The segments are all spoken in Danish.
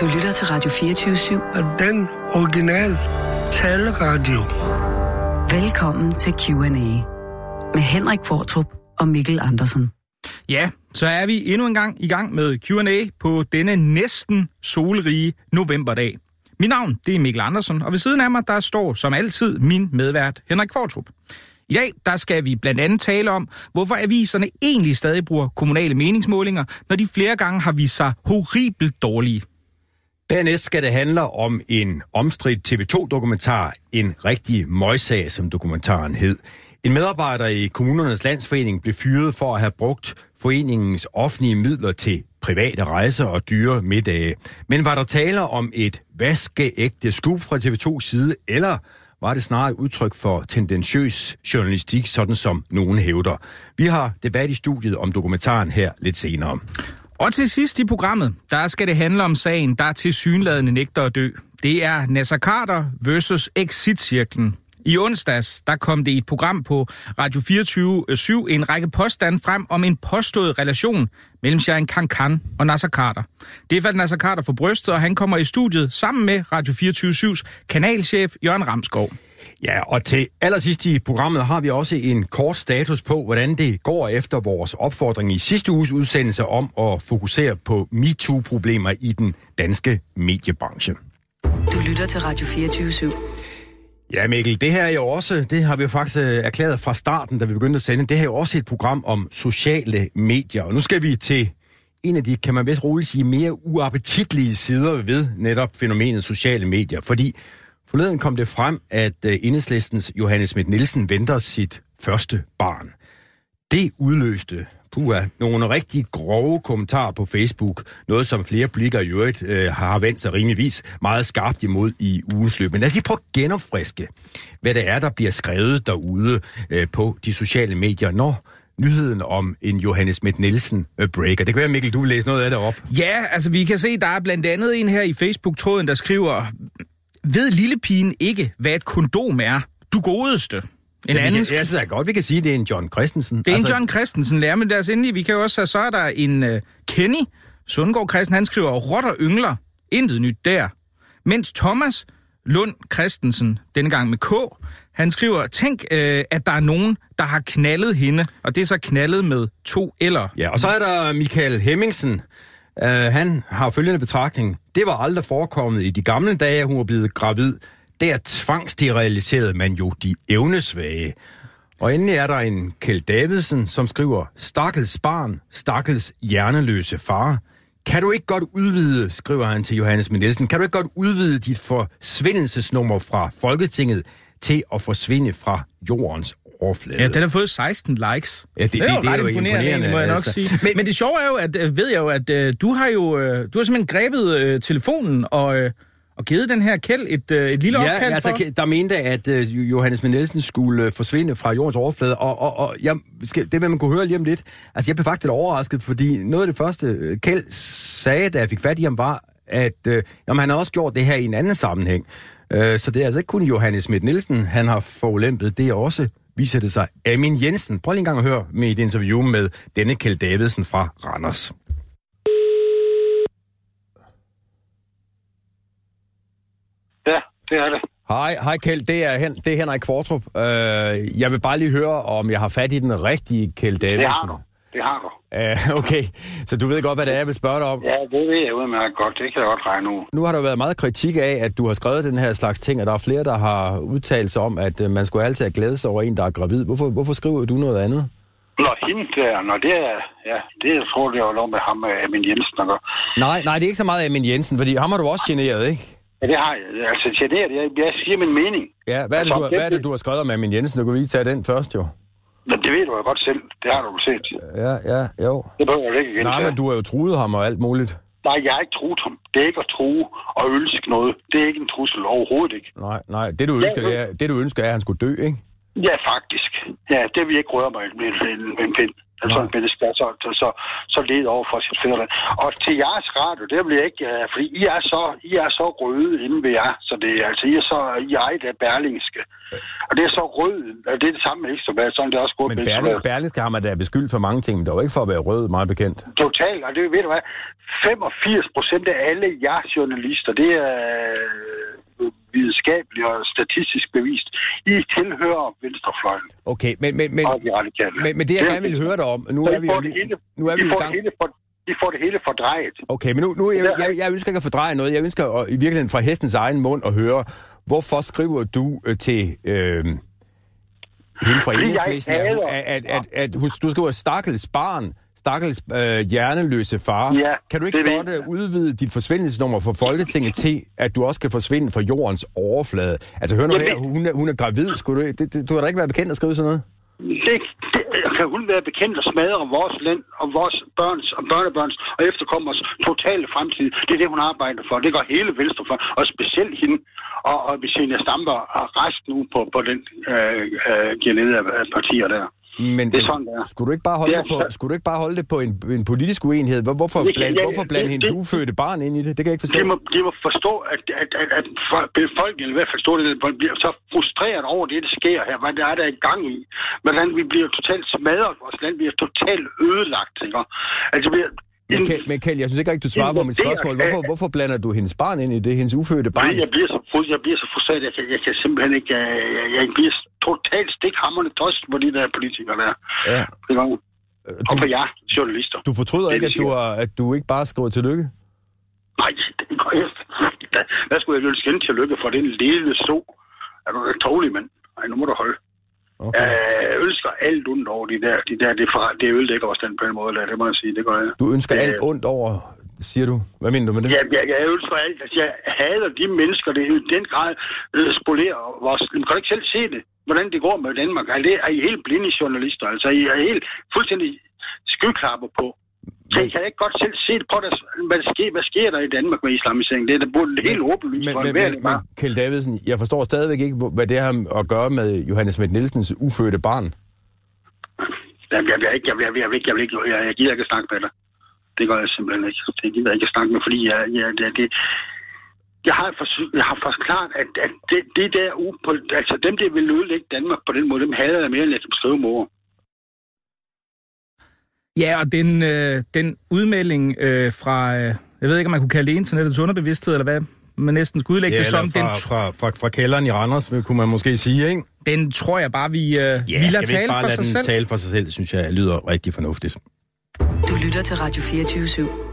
Du lytter til Radio 24-7. Og den originale taleradio. Velkommen til Q&A med Henrik Fortrup og Mikkel Andersen. Ja, så er vi endnu en gang i gang med Q&A på denne næsten solrige novemberdag. Mit navn, det er Mikkel Andersen, og ved siden af mig, der står som altid min medvært Henrik Fortrup. I dag, der skal vi blandt andet tale om, hvorfor aviserne egentlig stadig bruger kommunale meningsmålinger, når de flere gange har vist sig horribelt dårlige. Dernæst skal det handle om en omstridt TV2-dokumentar, en rigtig møjsag, som dokumentaren hed. En medarbejder i kommunernes landsforening blev fyret for at have brugt foreningens offentlige midler til private rejser og dyre middage. Men var der tale om et vaskeægte skub fra TV2's side, eller var det snarere et udtryk for tendentiøs journalistik, sådan som nogen hævder. Vi har debat i studiet om dokumentaren her lidt senere. Og til sidst i programmet, der skal det handle om sagen, der til synladende nægter at dø. Det er Nasser Carter versus Exit-cirklen. I onsdags, der kom det i et program på Radio 24 en række påstande frem om en påstået relation mellem Sharon Kankan og Nasser Carter. Det faldt Nasser Carter for brystet, og han kommer i studiet sammen med Radio 24-7's kanalchef Jørgen Ramskov. Ja, og til allersidst i programmet har vi også en kort status på, hvordan det går efter vores opfordring i sidste uges udsendelse om at fokusere på MeToo-problemer i den danske mediebranche. Du lytter til Radio 24 /7. Ja, Mikkel, det her er jo også, det har vi jo faktisk øh, erklæret fra starten, da vi begyndte at sende, det her er jo også et program om sociale medier. Og nu skal vi til en af de, kan man vist roligt sige, mere uappetitlige sider ved netop fænomenet sociale medier. Fordi forleden kom det frem, at øh, enhedslistens Johannes Schmidt Nielsen venter sit første barn. Det udløste puha, nogle rigtig grove kommentarer på Facebook. Noget, som flere politikere i øvrigt øh, har vendt sig rimeligvis meget skarpt imod i ugens løb. Men lad os lige prøve at genopfriske, hvad det er, der bliver skrevet derude øh, på de sociale medier, når nyheden om en Johannes Schmidt Nielsen øh, breaker. Det kan være, Mikkel, du vil læse noget af det op. Ja, altså vi kan se, der er blandt andet en her i Facebook-tråden, der skriver, ved lillepigen ikke, hvad et kondom er? Du godeste. En ja, anden... Jeg, jeg synes da godt, vi kan sige, at det er en John Christensen. Det er altså... en John Christensen, lærer, men deres endelig, vi kan jo også have, så er der en uh, Kenny Sundgaard Christen, han skriver, rotter yngler, intet nyt der. Mens Thomas Lund Christensen, denne gang med K, han skriver, tænk, uh, at der er nogen, der har knaldet hende, og det er så knaldet med to eller. Ja, og så er der Michael Hemmingsen, Uh, han har følgende betragtning. Det var aldrig forekommet i de gamle dage, hun var blevet gravid der tvangssteriliserede man jo de evnesvage. Og endelig er der en Kjeld Davidsen, som skriver, Stakkels barn, stakkels hjerneløse far. Kan du ikke godt udvide, skriver han til Johannes Nielsen, kan du ikke godt udvide dit forsvindelsesnummer fra Folketinget til at forsvinde fra jordens overflade. Ja, den har fået 16 likes. Ja, det, det, det, det er jo imponerende, imponerende, må jeg nok altså. sige. Men, men det sjove er jo, at øh, ved jeg jo, at uh, du har jo uh, du har simpelthen grebet uh, telefonen og uh, og givet den her kæld et, øh, et lille ja, opkald altså, for? der mente, at øh, Johannes Nielsen skulle øh, forsvinde fra jordens overflade, og, og, og jeg skal, det vil man kunne høre lige om lidt. Altså, jeg blev faktisk lidt overrasket, fordi noget af det første, øh, Kjeld sagde, da jeg fik fat i ham, var, at øh, jamen, han har også gjort det her i en anden sammenhæng. Øh, så det er altså ikke kun Johannes Schmidt Nielsen, han har forulæmpet. Det er også, viser det sig, Amin Jensen. Prøv lige en gang at høre med et interview med denne Kjeld Davidsen fra Randers. Ja, det er det. Hej, hej Kjeld, det er, Hen, det er Henrik Kvartrup. Uh, jeg vil bare lige høre, om jeg har fat i den rigtige Kjeld Davidsen. Det har. Det har du. Uh, okay, så du ved godt, hvad det er, jeg vil spørge dig om? Ja, det ved jeg udmærket godt. Det kan jeg godt regne ud. Nu har der været meget kritik af, at du har skrevet den her slags ting, og der er flere, der har udtalt sig om, at uh, man skulle altid have glæde sig over en, der er gravid. Hvorfor, hvorfor skriver du noget andet? Nå, hende der, når det er, ja, det jeg tror jeg jo lov med ham med Amin Jensen gøre. Nej, nej, det er ikke så meget Amin Jensen, fordi ham har du også generet, ikke? Ja, det har jeg. Altså, generet, jeg, jeg siger min mening. Ja, hvad er, det, altså, du, hvad er det, du har skrevet om Amin Jensen? Du kan lige tage den først, jo. Men det ved du jo godt selv. Det har du jo set. Ja, ja, jo. Det behøver jeg ikke igen. Nej, men du har jo truet ham og alt muligt. Nej, jeg har ikke truet ham. Det er ikke at true og ønske noget. Det er ikke en trussel overhovedet ikke. Nej, nej. Det du ønsker, ja, det, er, det, du ønsker er, at han skulle dø, ikke? Ja, faktisk. Ja, det vil jeg ikke røre mig med en, med en pind. Altså Nej. en menneske, der så, så, så, led over for sit fædreland. Og til jeres radio, det bliver ikke, uh, fordi I er, så, I er så røde inde ved jer, så det er altså, I er så, I er ejet af Berlingske. Og det er så rød, og det er det samme med Ekstrabladet, sådan det er også gået Men Berling. Berlingske har man da beskyldt for mange ting, men det var ikke for at være rød, meget bekendt. Totalt, og det ved du hvad, 85 procent af alle jer journalister, det er øh, videnskabeligt og statistisk bevist. I tilhører venstrefløjen Okay, men, men, men, de radikale. men, men det jeg gerne vil høre dig om, nu er vi jo hele, nu er vi jo gang. det hele for, I får det hele fordrejet. Okay, men nu, nu jeg, jeg, jeg ønsker ikke at fordreje noget. Jeg ønsker at, i virkeligheden fra hestens egen mund at høre, hvorfor skriver du øh, til øh, hende fra Enhedslisten, at, at, at, at, at du skriver stakkels barn, stakkels øh, hjerneløse far. Ja, kan du ikke godt øh, udvide dit forsvindelsesnummer for Folketinget til, at du også kan forsvinde fra jordens overflade? Altså hør nu Jamen, her, hun er, hun er gravid. Skulle du, det, det, du har da ikke været bekendt at skrive sådan noget? Det, det, kan hun være bekendt og smadre vores land og vores børns og børnebørns og efterkommers totale fremtid. Det er det, hun arbejder for. Det går hele Venstre for, og specielt hende og, og Vicenia Stamper og resten nu på, på den øh, øh, af partier der. Men Det er sådan, det er. skulle du ikke bare holde Det det på, skulle du ikke bare holde det på en, en politisk uenighed? Hvor- Hvorfor Det blande, ja, hvorfor blande det- hendes det- ufødte barn ind i det? Det kan jeg ikke forstå. De må, de må forstå, at, at, at, at folk- befolkningen, i hvert fald befolkningen, bliver så frustreret over det, der sker her. Hvad der er der i gang i. Hvordan vi bliver totalt smadret. Vores land bliver totalt ødelagt. Ikke? Altså, vi, Men, Kjeld, men Kjeld, jeg synes ikke rigtig, du svarer på mit Det spørgsmål. Hvorfor, hvorfor blander du hendes barn ind i det, hendes ufødte barn? Fordi jeg bliver så, jeg bliver så frustreret, jeg kan, jeg kan simpelthen ikke... Jeg, jeg, jeg bliver totalt stikhammerende tost på de der politikere der. Ja. Det var, og Du, for jer, journalister. du fortryder Det ikke, at du, har, at du ikke bare skriver tillykke? Nej, det går efter. Hvad skulle jeg ønske hende til lykke for den lille så? Er du ikke tålig, mand? Nej, nu må du holde. Okay. Jeg ønsker alt ondt over de der, de der, det, for, det ødelægger også den på en måde, det må jeg sige, det gør jeg. Du ønsker Øh, alt ondt over, siger du. Hvad mener du med det? Ja, jeg, jeg ønsker alt. Altså, jeg hader de mennesker, der i den grad øh, spolerer vores... Man kan ikke selv se det, hvordan det går med Danmark. Er, det, er I helt blinde journalister? Altså, I er helt fuldstændig skyklapper på. Så I kan ikke godt selv se det på, det, hvad, der sker, hvad sker der i Danmark med islamisering? Det er da burde helt åbenlyst Men, for men, men, det men. Kjeld Davidsen, jeg forstår stadigvæk ikke, hvad det har at gøre med Johannes Schmidt Nielsens ufødte barn. Jeg, jeg, jeg, jeg, jeg, jeg, jeg, jeg, jeg, jeg, jeg gider ikke at snakke med dig. Det gør jeg simpelthen ikke. Det gider jeg ikke at snakke med, fordi jeg, jeg, det, det, jeg har, forsøgt, jeg har forklaret, at, at det, det der upol, altså dem, der vil ødelægge Danmark på den måde, dem hader jeg mere, end jeg kan beskrive mor. Ja, og den, øh, den udmelding øh, fra, øh, jeg ved ikke, om man kunne kalde det internettets underbevidsthed, eller hvad man næsten skulle udlægge det som, den, fra, fra, fra, fra kælderen i Randers, kunne man måske sige, ikke? den tror jeg bare, vi, øh, ja, vi lader tale ikke bare for lade sig den selv. tale for sig selv, synes jeg lyder rigtig fornuftigt. Du lytter til Radio 24 /7.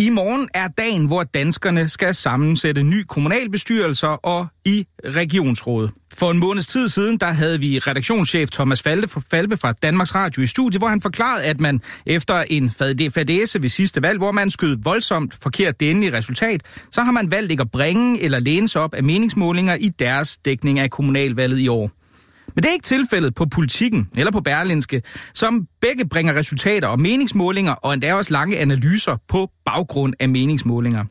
I morgen er dagen, hvor danskerne skal sammensætte ny kommunalbestyrelser og i regionsrådet. For en måneds tid siden, der havde vi redaktionschef Thomas Falbe Falbe fra Danmarks Radio i studiet, hvor han forklarede, at man efter en fadese ved sidste valg, hvor man skød voldsomt forkert det endelige resultat, så har man valgt ikke at bringe eller læne sig op af meningsmålinger i deres dækning af kommunalvalget i år. Men det er ikke tilfældet på politikken eller på Berlinske, som begge bringer resultater og meningsmålinger, og endda også lange analyser på baggrund af meningsmålinger.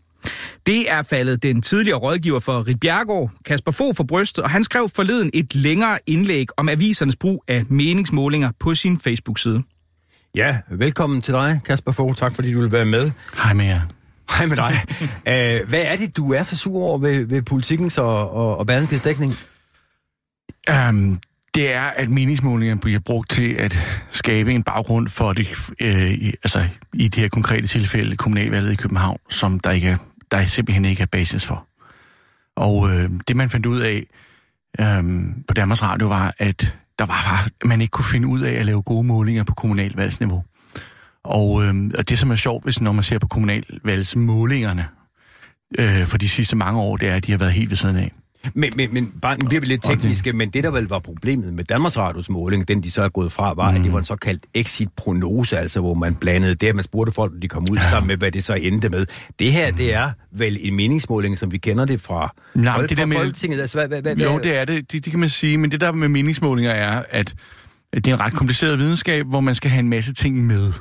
Det er faldet den tidligere rådgiver for Rit Bjergård, Kasper Fogh, for brystet, og han skrev forleden et længere indlæg om avisernes brug af meningsmålinger på sin Facebook-side. Ja, velkommen til dig, Kasper Fogh. Tak fordi du vil være med. Hej med jer. Hej med dig. Æh, hvad er det, du er så sur over ved, ved politikens og, og, og Berlingskes dækning? Um, det er, at meningsmålingerne bliver brugt til at skabe en baggrund for det, øh, i, altså i det her konkrete tilfælde, kommunalvalget i København, som der, ikke er, der simpelthen ikke er basis for. Og øh, det, man fandt ud af øh, på Danmarks Radio, var, at der var, man ikke kunne finde ud af at lave gode målinger på kommunalvalgsniveau. Og, øh, og det, som er sjovt, hvis når man ser på kommunalvalgsmålingerne øh, for de sidste mange år, det er, at de har været helt ved siden af. Men, men, men bare, nu bliver vi lidt tekniske, men det, der vel var problemet med Danmarks Radios måling, den de så er gået fra, var, mm. at det var en såkaldt exit-prognose, altså hvor man blandede det, at man spurgte folk, når de kom ud, ja. sammen med, hvad det så endte med. Det her, det er vel en meningsmåling, som vi kender det fra, Nej, fra, men det fra der med- Folketinget. Altså, hvad, hvad, hvad, Jo, hvad- det er det. det. Det kan man sige. Men det der med meningsmålinger er, at det er en ret kompliceret videnskab, hvor man skal have en masse ting med.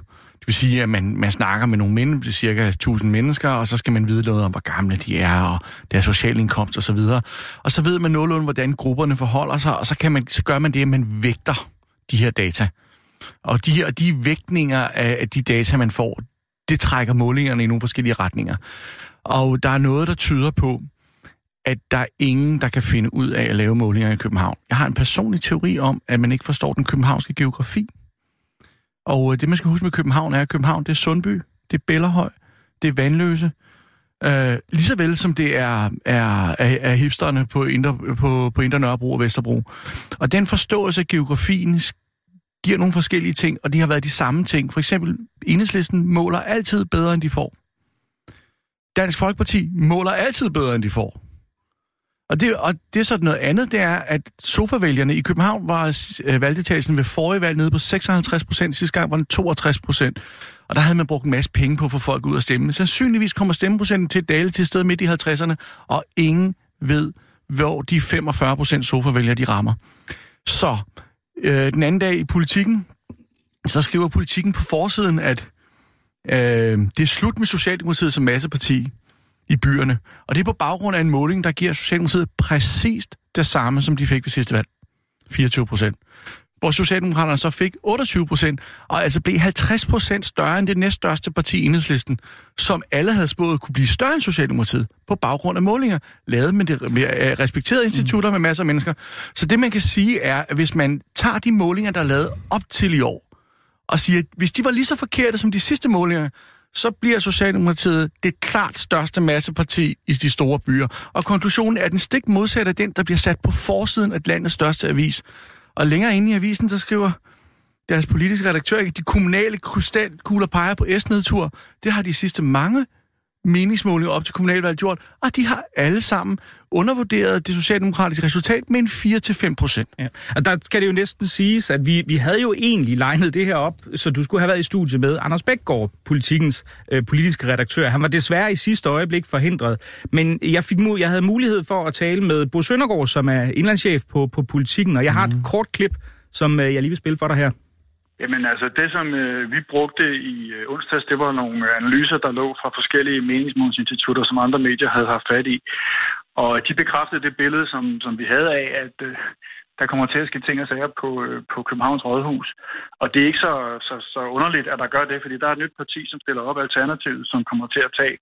Det vil sige, at man, man snakker med nogle mennesker, cirka 1000 mennesker, og så skal man vide noget om, hvor gamle de er, og deres sociale indkomst osv. Og så ved man nogenlunde, hvordan grupperne forholder sig, og så, kan man, så gør man det, at man vægter de her data. Og de, og de vægtninger af, af de data, man får, det trækker målingerne i nogle forskellige retninger. Og der er noget, der tyder på, at der er ingen, der kan finde ud af at lave målinger i København. Jeg har en personlig teori om, at man ikke forstår den københavnske geografi. Og øh, det, man skal huske med København, er, at København det er Sundby, det er Bellerhøj, det er Vandløse. Øh, lige så vel som det er, er, er, er hipsterne på Indre, på, på Indre Nørrebro og Vesterbro. Og den forståelse af geografien giver nogle forskellige ting, og de har været de samme ting. For eksempel, enhedslisten måler altid bedre, end de får. Dansk Folkeparti måler altid bedre, end de får. Og det, og det er så noget andet, det er, at sofavælgerne i København var øh, valgdeltagelsen ved forrige valg nede på 56 procent, sidste gang var den 62 procent. Og der havde man brugt en masse penge på at få folk ud at stemme. Sandsynligvis kommer stemmeprocenten til at dale til sted midt i 50'erne, og ingen ved, hvor de 45 procent sofavælgere de rammer. Så øh, den anden dag i politikken, så skriver politikken på forsiden, at øh, det er slut med Socialdemokratiet som masseparti i byerne. Og det er på baggrund af en måling, der giver Socialdemokratiet præcist det samme, som de fik ved sidste valg. 24 procent. Hvor Socialdemokraterne så fik 28 procent, og altså blev 50 procent større end det næststørste parti, Enhedslisten, som alle havde spået kunne blive større end Socialdemokratiet, på baggrund af målinger, lavet med, det, med øh, respekterede institutter med masser af mennesker. Så det, man kan sige, er, at hvis man tager de målinger, der er lavet op til i år, og siger, at hvis de var lige så forkerte som de sidste målinger, så bliver Socialdemokratiet det klart største masseparti i de store byer. Og konklusionen er den stik modsatte af den, der bliver sat på forsiden af landets største avis. Og længere inde i avisen, der skriver deres politiske redaktør, at de kommunale krystalkugler peger på S-nedtur. Det har de sidste mange meningsmålinger op til kommunalvalget gjort, og de har alle sammen undervurderet det socialdemokratiske resultat med en 4-5 procent. Ja. Og der skal det jo næsten siges, at vi, vi havde jo egentlig legnet det her op, så du skulle have været i studie med Anders Bækgaard, politikens øh, politiske redaktør. Han var desværre i sidste øjeblik forhindret, men jeg, fik, jeg havde mulighed for at tale med Bo Søndergaard, som er indlandschef på, på politikken, og jeg har et mm. kort klip, som øh, jeg lige vil spille for dig her. Jamen altså, det som øh, vi brugte i øh, onsdags, det var nogle analyser, der lå fra forskellige meningsmålsinstitutter, som andre medier havde haft fat i. Og de bekræftede det billede, som, som vi havde af, at øh, der kommer til at ske ting og sager på, øh, på Københavns Rådhus. Og det er ikke så, så, så underligt, at der gør det, fordi der er et nyt parti, som stiller op alternativet, som kommer til at tage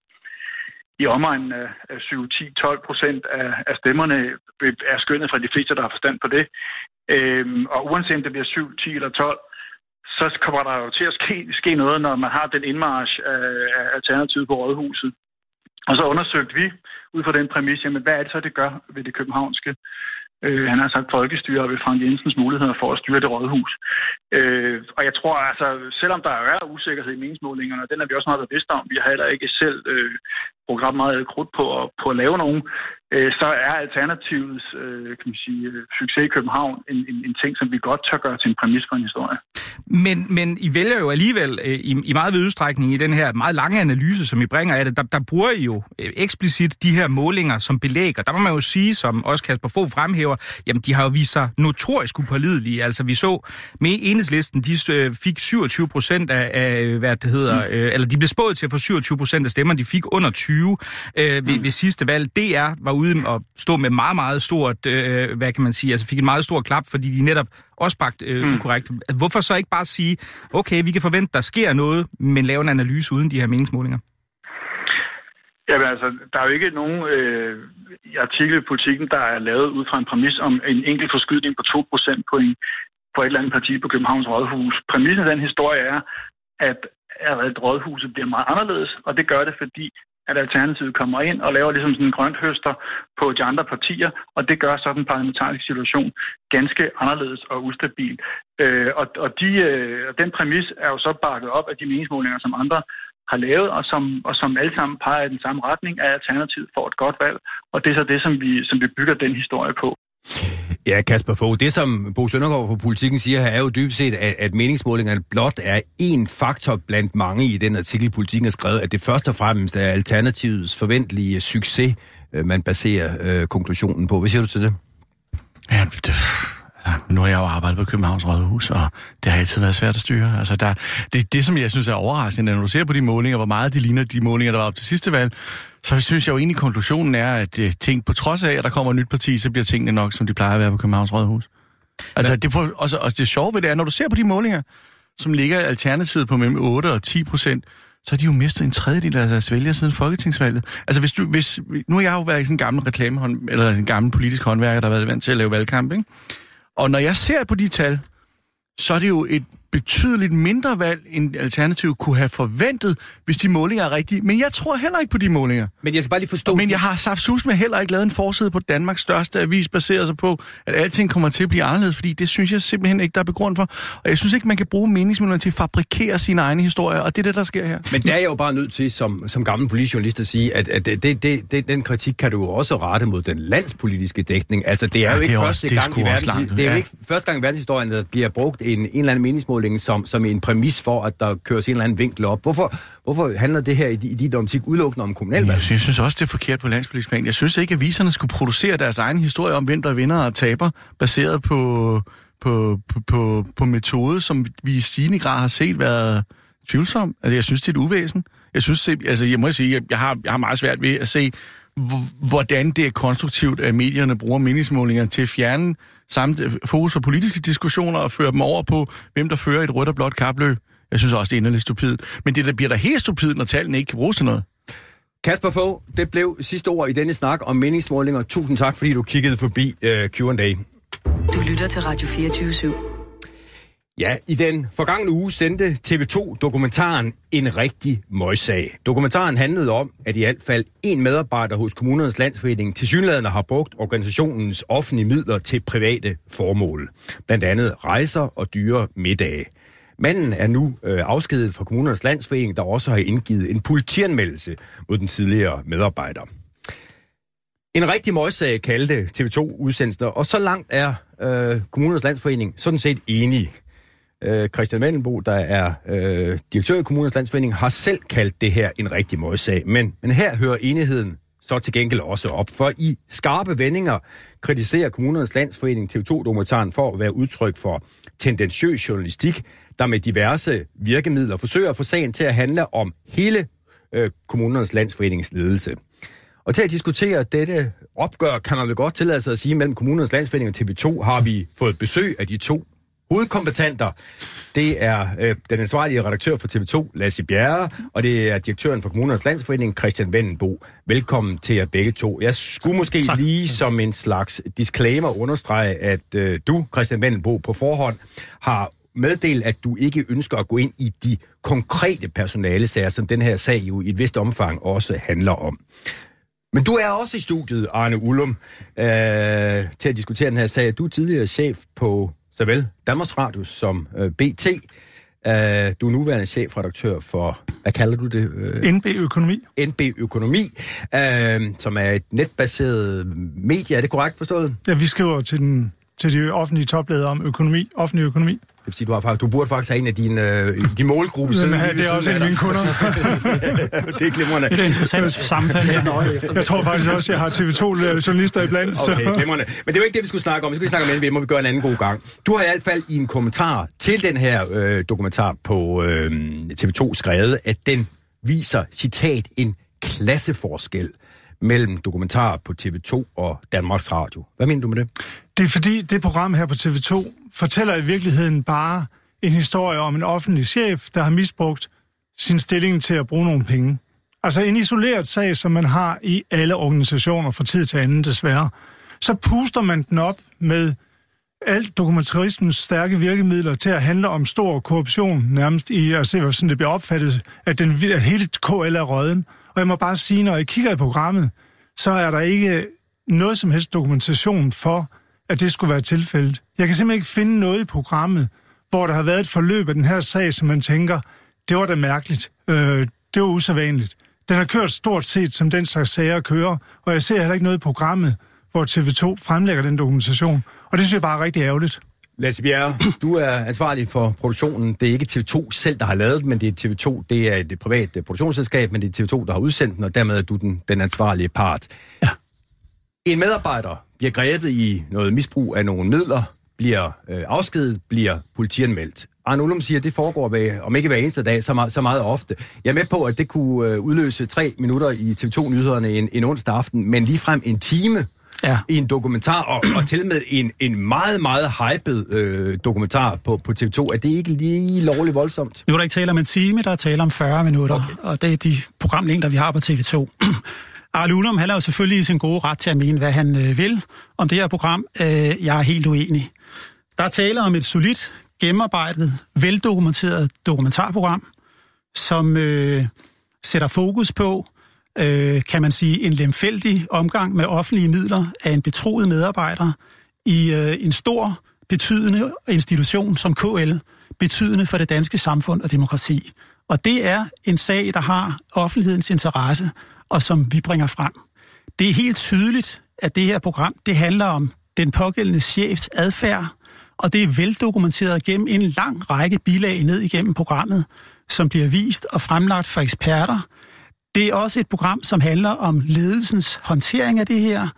i omegnen af 7, 10, 12 procent af, af stemmerne øh, er skønnet fra de fleste, der har forstand på det. Øhm, og uanset om det bliver 7, 10 eller 12, så kommer der jo til at ske, ske noget, når man har den indmarsch af, af alternativet på Rådhuset. Og så undersøgte vi ud fra den præmis, jamen hvad er det så, det gør ved det københavnske øh, han har sagt folkestyre ved Frank Jensens muligheder for at styre det rådhus. Øh, og jeg tror altså, selvom der er usikkerhed i meningsmålingerne, og den er vi også meget bevidste om, vi har heller ikke selv øh, brugt ret meget krudt på, at, på at lave nogen, øh, så er alternativets øh, kan man sige, øh, succes i København en, en, en ting, som vi godt tør gøre til en præmis for en historie. Men, men I vælger jo alligevel øh, i, i meget vid udstrækning i den her meget lange analyse, som I bringer af det, der, der bruger I jo øh, eksplicit de her målinger som belæg, og der må man jo sige, som også Kasper Fogh fremhæver, jamen de har jo vist sig notorisk upålidelige. Altså vi så med enhedslisten, de øh, fik 27 procent af, af, hvad det hedder, mm. øh, eller de blev spået til at få 27 procent af stemmerne, de fik under 20 øh, ved, mm. ved sidste valg. DR var ude og stå med meget, meget stort, øh, hvad kan man sige, altså fik en meget stor klap, fordi de netop også bragt øh, mm. ukorrekt. Hvorfor så ikke bare sige, okay, vi kan forvente, der sker noget, men lave en analyse uden de her meningsmålinger? Jamen altså, der er jo ikke nogen øh, artikel i politikken, der er lavet ud fra en præmis om en enkelt forskydning på 2 procentpoint på et eller andet parti på Københavns Rådhus. Præmissen af den historie er, at, at rådhuset bliver meget anderledes, og det gør det, fordi at Alternativet kommer ind og laver ligesom sådan en grønt høster på de andre partier, og det gør så den parlamentariske situation ganske anderledes og ustabil. Øh, og og de, øh, den præmis er jo så bakket op af de meningsmålinger, som andre har lavet, og som, og som alle sammen peger i den samme retning, af Alternativet får et godt valg. Og det er så det, som vi, som vi bygger den historie på. Ja, Kasper Fogh, det som Bo Søndergaard fra Politikken siger her, er jo dybest set, at, at meningsmålingerne blot er en faktor blandt mange i den artikel, Politikken har skrevet, at det først og fremmest er Alternativets forventelige succes, øh, man baserer øh, konklusionen på. Hvad siger du til det? Ja, det, nu har jeg jo arbejdet på Københavns Rådhus, og det har altid været svært at styre. Altså, der, det, det, som jeg synes er overraskende, når du ser på de målinger, hvor meget de ligner de målinger, der var op til sidste valg, så synes jeg jo egentlig, konklusionen er, at uh, ting, på trods af, at der kommer et nyt parti, så bliver tingene nok, som de plejer at være på Københavns Rådhus. Altså, det, for, også, også det sjove ved det er, når du ser på de målinger, som ligger alternativet på mellem 8 og 10 procent, så har de jo mistet en tredjedel af deres vælgere siden folketingsvalget. Altså hvis du, hvis, nu har jeg jo været sådan en gammel reklame eller en gammel politisk håndværker, der har været vant til at lave valgkamp, ikke? Og når jeg ser på de tal, så er det jo et betydeligt mindre valg, end Alternativ kunne have forventet, hvis de målinger er rigtige. Men jeg tror heller ikke på de målinger. Men jeg skal bare lige forstå... Men jeg har saftsus med heller ikke lavet en forside på Danmarks største avis, baseret sig på, at alting kommer til at blive anderledes, fordi det synes jeg simpelthen ikke, der er begrund for. Og jeg synes ikke, man kan bruge meningsmålerne til at fabrikere sine egne historier, og det er det, der sker her. Men det er jeg jo bare nødt til, som, som gammel politisk journalist, at sige, at, at det, det, det, den kritik kan du jo også rette mod den landspolitiske dækning. Altså, det er ja, jo ikke første gang i verdens, det er jo ikke første gang i verdenshistorien, at der bliver brugt en, en eller anden udmålingen som, som en præmis for, at der køres en eller anden vinkel op. Hvorfor, hvorfor handler det her i, i dit optik udelukkende om kommunalvalg? Jeg synes også, det er forkert på landspolitisk plan. Jeg synes ikke, at viserne skulle producere deres egen historie om, hvem der vinder og taber, baseret på, på, på, på, på metode, som vi i stigende grad har set været tvivlsom. Altså, jeg synes, det er et uvæsen. Jeg synes, altså, jeg må sige, jeg har, jeg har meget svært ved at se, hvordan det er konstruktivt, at medierne bruger meningsmålinger til at fjerne samt fokus på politiske diskussioner og føre dem over på, hvem der fører et rødt og blåt kapløb. Jeg synes også, det er inderligt stupidt. Men det der bliver da helt stupidt, når tallene ikke kan bruges til noget. Kasper Fogh, det blev sidste ord i denne snak om meningsmålinger. Tusind tak, fordi du kiggede forbi uh, øh, Q&A. Du lytter til Radio 24 /7. Ja, i den forgangne uge sendte TV2 dokumentaren En rigtig møgssag. Dokumentaren handlede om, at i hvert fald en medarbejder hos Kommunernes Landsforening til synlædende har brugt organisationens offentlige midler til private formål. Blandt andet rejser og dyre middage. Manden er nu øh, afskedet fra Kommunernes Landsforening, der også har indgivet en politianmeldelse mod den tidligere medarbejder. En rigtig møgssag kaldte TV2-udsendelsen, og så langt er øh, Kommunernes Landsforening sådan set enige. Øh, Christian Vandenbo, der er øh, direktør i Kommunernes Landsforening, har selv kaldt det her en rigtig modsag. Men, men her hører enigheden så til gengæld også op. For i skarpe vendinger kritiserer Kommunernes Landsforening TV2-dokumentaren for at være udtryk for tendensiøs journalistik, der med diverse virkemidler forsøger at få sagen til at handle om hele øh, Kommunernes Landsforenings ledelse. Og til at diskutere dette opgør, kan man vel godt tillade sig at sige, mellem Kommunernes Landsforening og TV2 har vi fået besøg af de to hovedkompetenter. Det er øh, den ansvarlige redaktør for TV2, Lasse Bjerre, og det er direktøren for Kommunernes Landsforening, Christian Vendenbo. Velkommen til jer begge to. Jeg skulle måske tak. lige som en slags disclaimer understrege, at øh, du, Christian Vendenbo, på forhånd har meddelt, at du ikke ønsker at gå ind i de konkrete personalesager, som den her sag jo i et vist omfang også handler om. Men du er også i studiet, Arne Ullum, øh, til at diskutere den her sag. Du er tidligere chef på såvel Danmarks Radio som øh, BT. Uh, du er nuværende chefredaktør for, hvad kalder du det? Uh, NB Økonomi. NB Økonomi, uh, som er et netbaseret medie. Er det korrekt forstået? Ja, vi skriver til, den, til de offentlige topledere om økonomi, offentlig økonomi. Det vil sige, du, har, du burde faktisk have en af dine, øh, din målgruppe siden. Ja, det er også en af mine kunder. det er glimrende. Det er interessant sammenfald. jeg tror faktisk også, jeg har TV2-journalister iblandt. Okay, glimrende. Men det er jo ikke det, vi skulle snakke om. Vi skal snakke om NB, må vi gøre en anden god gang. Du har i hvert fald i en kommentar til den her øh, dokumentar på øh, TV2 skrevet, at den viser, citat, en klasseforskel mellem dokumentar på TV2 og Danmarks Radio. Hvad mener du med det? Det er fordi, det program her på TV2 fortæller i virkeligheden bare en historie om en offentlig chef, der har misbrugt sin stilling til at bruge nogle penge. Altså en isoleret sag, som man har i alle organisationer fra tid til anden desværre. Så puster man den op med alt dokumentarismens stærke virkemidler til at handle om stor korruption, nærmest i at se, hvordan det bliver opfattet, at, den, at hele KL er røden. Og jeg må bare sige, når jeg kigger i programmet, så er der ikke noget som helst dokumentation for, at det skulle være tilfældet. Jeg kan simpelthen ikke finde noget i programmet, hvor der har været et forløb af den her sag, som man tænker, det var da mærkeligt. Øh, det var usædvanligt. Den har kørt stort set, som den slags sager kører, og jeg ser heller ikke noget i programmet, hvor TV2 fremlægger den dokumentation. Og det synes jeg bare er rigtig ærgerligt. Lasse Bjerre, du er ansvarlig for produktionen. Det er ikke TV2 selv, der har lavet det, men det er TV2, det er et privat produktionsselskab, men det er TV2, der har udsendt den, og dermed er du den, den ansvarlige part. Ja. En medarbejder bliver grebet i noget misbrug af nogle midler, bliver øh, afskedet, bliver politianmeldt. Arne Ullum siger, at det foregår, ved, om ikke hver eneste dag, så meget, så meget ofte. Jeg er med på, at det kunne øh, udløse tre minutter i TV2-nyhederne en, en onsdag aften, men ligefrem en time ja. i en dokumentar, og, og til med en, en meget, meget hyped øh, dokumentar på, på TV2. Er det ikke lige lovligt voldsomt? Nu er der ikke tale om en time, der er tale om 40 minutter, okay. og det er de programlængder, vi har på TV2. Arle Ullum, han er jo selvfølgelig i sin gode ret til at mene, hvad han øh, vil om det her program. Øh, jeg er helt uenig. Der er tale om et solidt, gennemarbejdet, veldokumenteret dokumentarprogram, som øh, sætter fokus på, øh, kan man sige, en lemfældig omgang med offentlige midler af en betroet medarbejder i øh, en stor, betydende institution som KL, betydende for det danske samfund og demokrati. Og det er en sag, der har offentlighedens interesse, og som vi bringer frem. Det er helt tydeligt, at det her program, det handler om den pågældende chefs adfærd, og det er veldokumenteret gennem en lang række bilag ned igennem programmet, som bliver vist og fremlagt for eksperter. Det er også et program, som handler om ledelsens håndtering af det her.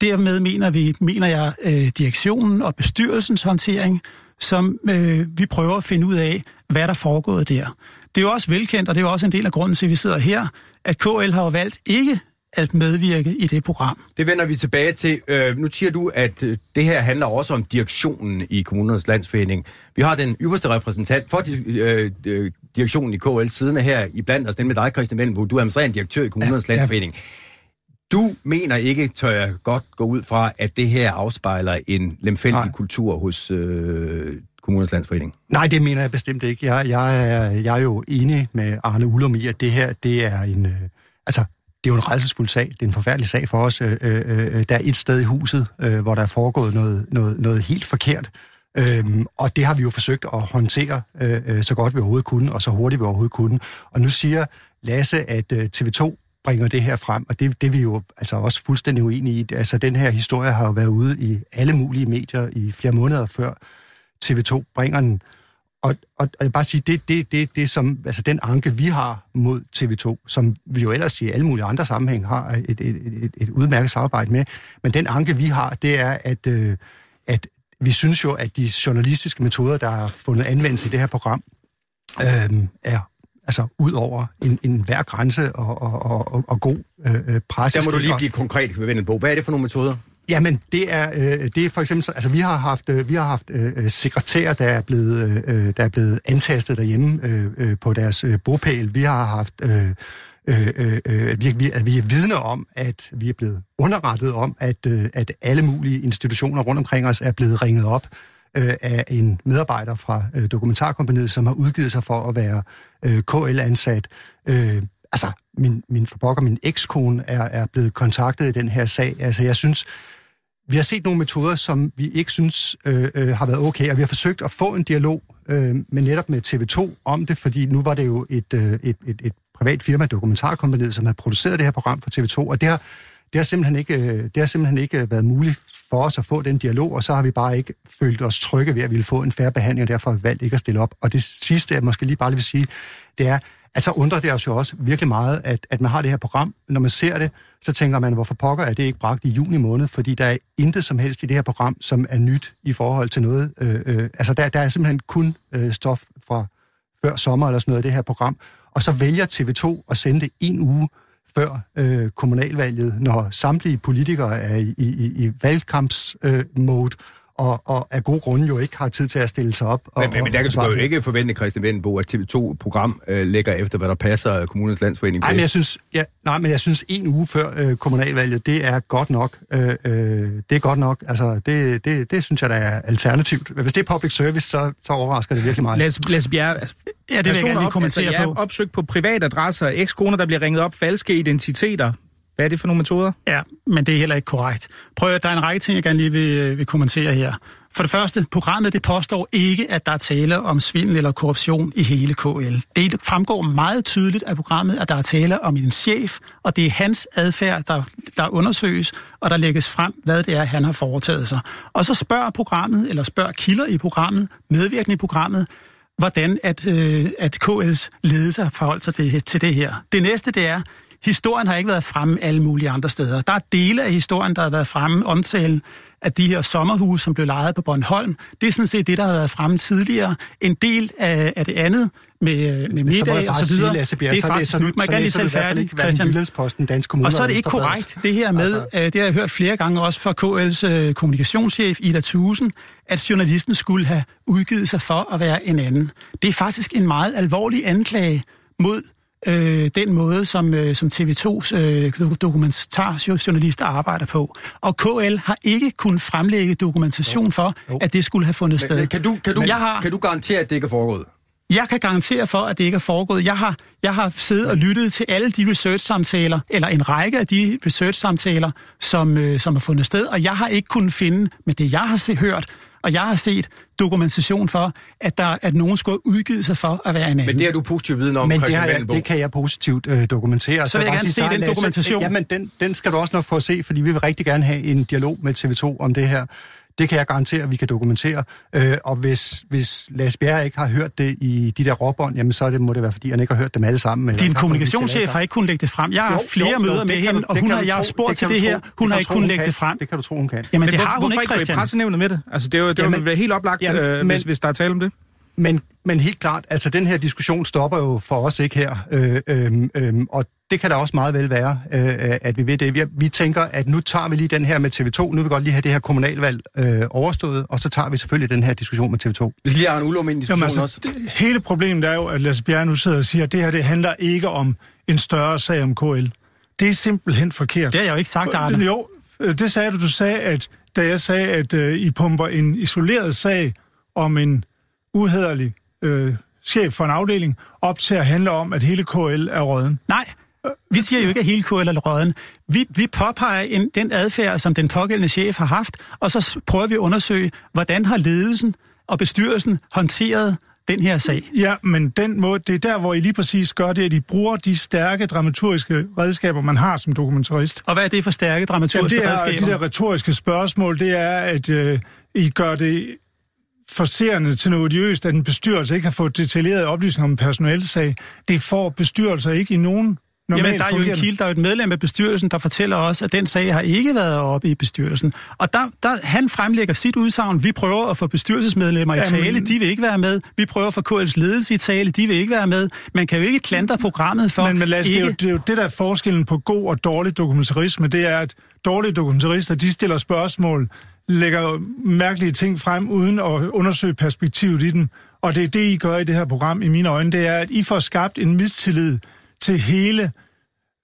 Dermed mener vi, mener jeg, øh, direktionen og bestyrelsens håndtering, som øh, vi prøver at finde ud af, hvad der foregået der. Det er jo også velkendt, og det er jo også en del af grunden til, at vi sidder her, at KL har jo valgt ikke at medvirke i det program. Det vender vi tilbage til. Øh, nu siger du, at øh, det her handler også om direktionen i kommunernes landsforening. Vi har den øverste repræsentant for øh, øh, direktionen i KL siden her i blandt os, den med dig, Christian Mellembo. Du er administrerende direktør i kommunernes ja, landsforening. Ja. Du mener ikke, tør jeg godt gå ud fra, at det her afspejler en lemfældig Nej. kultur hos øh, kommunernes landsforening? Nej, det mener jeg bestemt ikke. Jeg, jeg, er, jeg er jo enig med Arne Ullum i, at det her, det er en... Øh, altså, det er jo en redselsfuld sag. Det er en forfærdelig sag for os. Øh, øh, øh, der er et sted i huset, øh, hvor der er foregået noget, noget, noget helt forkert. Øhm, og det har vi jo forsøgt at håndtere øh, øh så godt vi overhovedet kunne, og så hurtigt vi overhovedet kunne. Og nu siger Lasse, at øh, TV2 bringer det her frem, og det, det er vi jo altså også fuldstændig uenige i. Altså, den her historie har jo været ude i alle mulige medier i flere måneder før TV2 bringer den. Og, og, og jeg bare sige, det, det, det, det som, altså den anke, vi har mod TV2, som vi jo ellers i alle mulige andre sammenhæng har et, et, et, et udmærket samarbejde med, men den anke, vi har, det er, at, øh, at vi synes jo, at de journalistiske metoder, der har fundet anvendelse i det her program, øh, er altså ud over en, en hver grænse og, og, og, og god øh, øh, presse. Der må du lige blive konkret ved. Hvad er det for nogle metoder? Jamen, det er, øh, det er for eksempel, altså vi har haft, øh, vi har haft øh, øh sekretærer, der er blevet, øh, øh, der er blevet antastet derhjemme øh, øh, på deres øh, bopæl. Vi har haft, øh, øh, øh, øh vi, vi, at vi er vidne om, at vi er blevet underrettet om, at, øh, at alle mulige institutioner rundt omkring os er blevet ringet op øh, af en medarbejder fra øh, dokumentarkompaniet, som har udgivet sig for at være øh, KL-ansat. Øh, altså, min, min forbokker, min ekskone er, er blevet kontaktet i den her sag. Altså, jeg synes, vi har set nogle metoder, som vi ikke synes øh, øh, har været okay, og vi har forsøgt at få en dialog øh, med netop med TV2 om det, fordi nu var det jo et, øh, et, et, et privat firma, Dokumentarkompaniet, som havde produceret det her program for TV2, og det har, det har, simpelthen ikke, øh, det har simpelthen ikke været muligt for os at få den dialog, og så har vi bare ikke følt os trygge ved at ville få en færre behandling, og derfor har vi valgt ikke at stille op. Og det sidste, jeg måske lige bare lige vil sige, det er, at så undrer det os jo også virkelig meget, at, at man har det her program. Når man ser det, så tænker man, hvorfor pokker er det ikke bragt i juni måned? Fordi der er intet som helst i det her program, som er nyt i forhold til noget. Øh, øh, altså, der, der er simpelthen kun øh, stof fra før sommer eller sådan noget i det her program. Og så vælger TV2 at sende det en uge før øh, kommunalvalget, når samtlige politikere er i, i, i valgkampsmode, øh, mode, og, og af gode grunde jo ikke har tid til at stille sig op. Og, men, men, men der kan du jo ikke forvente, Christian Vendenbo, at TV2-program øh, lægger efter, hvad der passer kommunens landsforening nej, men jeg synes, ja, nej, men jeg synes en uge før øh, kommunalvalget, det er godt nok. Øh, øh, det er godt nok. Altså, det, det, det synes jeg, der er alternativt. Hvis det er public service, så, så overrasker det virkelig meget. Lasse, Lasse Bjerre, altså, ja, det vil jeg gerne lige kommentere altså, på. opsøgt på privatadresser, ekskoner, der bliver ringet op, falske identiteter. Hvad er det for nogle metoder? Ja, men det er heller ikke korrekt. Prøv at der er en række ting, jeg gerne lige vil, øh, vil kommentere her. For det første, programmet det påstår ikke, at der er tale om svindel eller korruption i hele KL. Det fremgår meget tydeligt af programmet, at der er tale om en chef, og det er hans adfærd, der, der undersøges, og der lægges frem, hvad det er, han har foretaget sig. Og så spørger programmet, eller spørger kilder i programmet, medvirkende i programmet, hvordan at, øh, at KL's ledelse har forholdt sig til det her. Det næste, det er, historien har ikke været fremme alle mulige andre steder. Der er dele af historien, der har været fremme omtale af de her sommerhuse, som blev lejet på Bornholm. Det er sådan set det, der har været fremme tidligere. En del af, af det andet med, med middag og så videre, Lasse Bjerg, det er faktisk slut. Man kan lige selv færdig, Christian. Posten, Dansk Kommune, og så er det ikke korrekt, det her med, altså. det har jeg hørt flere gange også fra KL's øh, kommunikationschef Ida Thusen, at journalisten skulle have udgivet sig for at være en anden. Det er faktisk en meget alvorlig anklage mod øh, den måde, som, øh, som TV2's øh, dokumentarjournalister arbejder på. Og KL har ikke kunnet fremlægge dokumentation for, at det skulle have fundet sted. Men, kan, du, kan, du, jeg har, kan du garantere, at det ikke er foregået? Jeg kan garantere for, at det ikke er foregået. Jeg har, jeg har siddet og lyttet til alle de research-samtaler, eller en række af de research-samtaler, som, øh, som er fundet sted, og jeg har ikke kunnet finde, med det jeg har se, hørt, og jeg har set dokumentation for, at, der, at nogen skulle have udgivet sig for at være en anden. Men det er du positivt viden om, Men det, har jeg, det kan jeg positivt øh, dokumentere. Så vil jeg, jeg gerne se den Lasse, dokumentation. Jamen, den, den skal du også nok få at se, fordi vi vil rigtig gerne have en dialog med TV2 om det her. Det kan jeg garantere, at vi kan dokumentere. Øh, og hvis, hvis Lars Bjerre ikke har hørt det i de der råbånd, jamen så det, må det være, fordi han ikke har hørt dem alle sammen. Din kommunikationschef har ikke kunnet lægge det frem. Jeg har haft flere jo, jo, møder med hende, og hun har, jeg har spurgt til det her. Hun har ikke kunnet lægge det frem. Det kan du tro, hun kan. Jamen, det har hun ikke, Christian. Ikke med det? Altså, det er jo, det er jo helt oplagt, øh, hvis, hvis der er tale om det. Men, men helt klart, altså den her diskussion stopper jo for os ikke her, øh, øh, øh, og det kan da også meget vel være, øh, at vi ved det. Vi, vi tænker, at nu tager vi lige den her med TV2, nu vil vi godt lige have det her kommunalvalg øh, overstået, og så tager vi selvfølgelig den her diskussion med TV2. Vi skal lige have en ulum ind diskussion altså, også. Det, hele problemet er jo, at Lasse Bjerre nu sidder og siger, at det her det handler ikke om en større sag om KL. Det er simpelthen forkert. Det har jeg jo ikke sagt, Arne. Jo, det sagde du. Du sagde, at da jeg sagde, at øh, I pumper en isoleret sag om en uhederlig øh, chef for en afdeling op til at handle om, at hele KL er råden. Nej, vi siger jo ikke, at hele KL er råden. Vi, vi påpeger en, den adfærd, som den pågældende chef har haft, og så prøver vi at undersøge, hvordan har ledelsen og bestyrelsen håndteret den her sag. Ja, men den måde, det er der, hvor I lige præcis gør det, at I bruger de stærke dramaturgiske redskaber, man har som dokumentarist. Og hvad er det for stærke dramaturgiske ja, det er, redskaber? De der retoriske spørgsmål, det er, at øh, I gør det forserende til noget odiøst, at en bestyrelse ikke har fået detaljerede oplysninger om en personalsag. Det får bestyrelser ikke i nogen Normalt Jamen, der er jo en kilde, der er jo et medlem af bestyrelsen, der fortæller os, at den sag har ikke været oppe i bestyrelsen. Og der, der, han fremlægger sit udsagn. Vi prøver at få bestyrelsesmedlemmer i tale, Jamen, de vil ikke være med. Vi prøver at få KL's ledelse i tale, de vil ikke være med. Man kan jo ikke klandre programmet for Men, men os, ikke... det, er jo, det er jo det, der er forskellen på god og dårlig dokumentarisme. Det er, at dårlige dokumentarister, de stiller spørgsmål, lægger mærkelige ting frem, uden at undersøge perspektivet i dem. Og det er det, I gør i det her program, i mine øjne, det er, at I får skabt en mistillid til hele,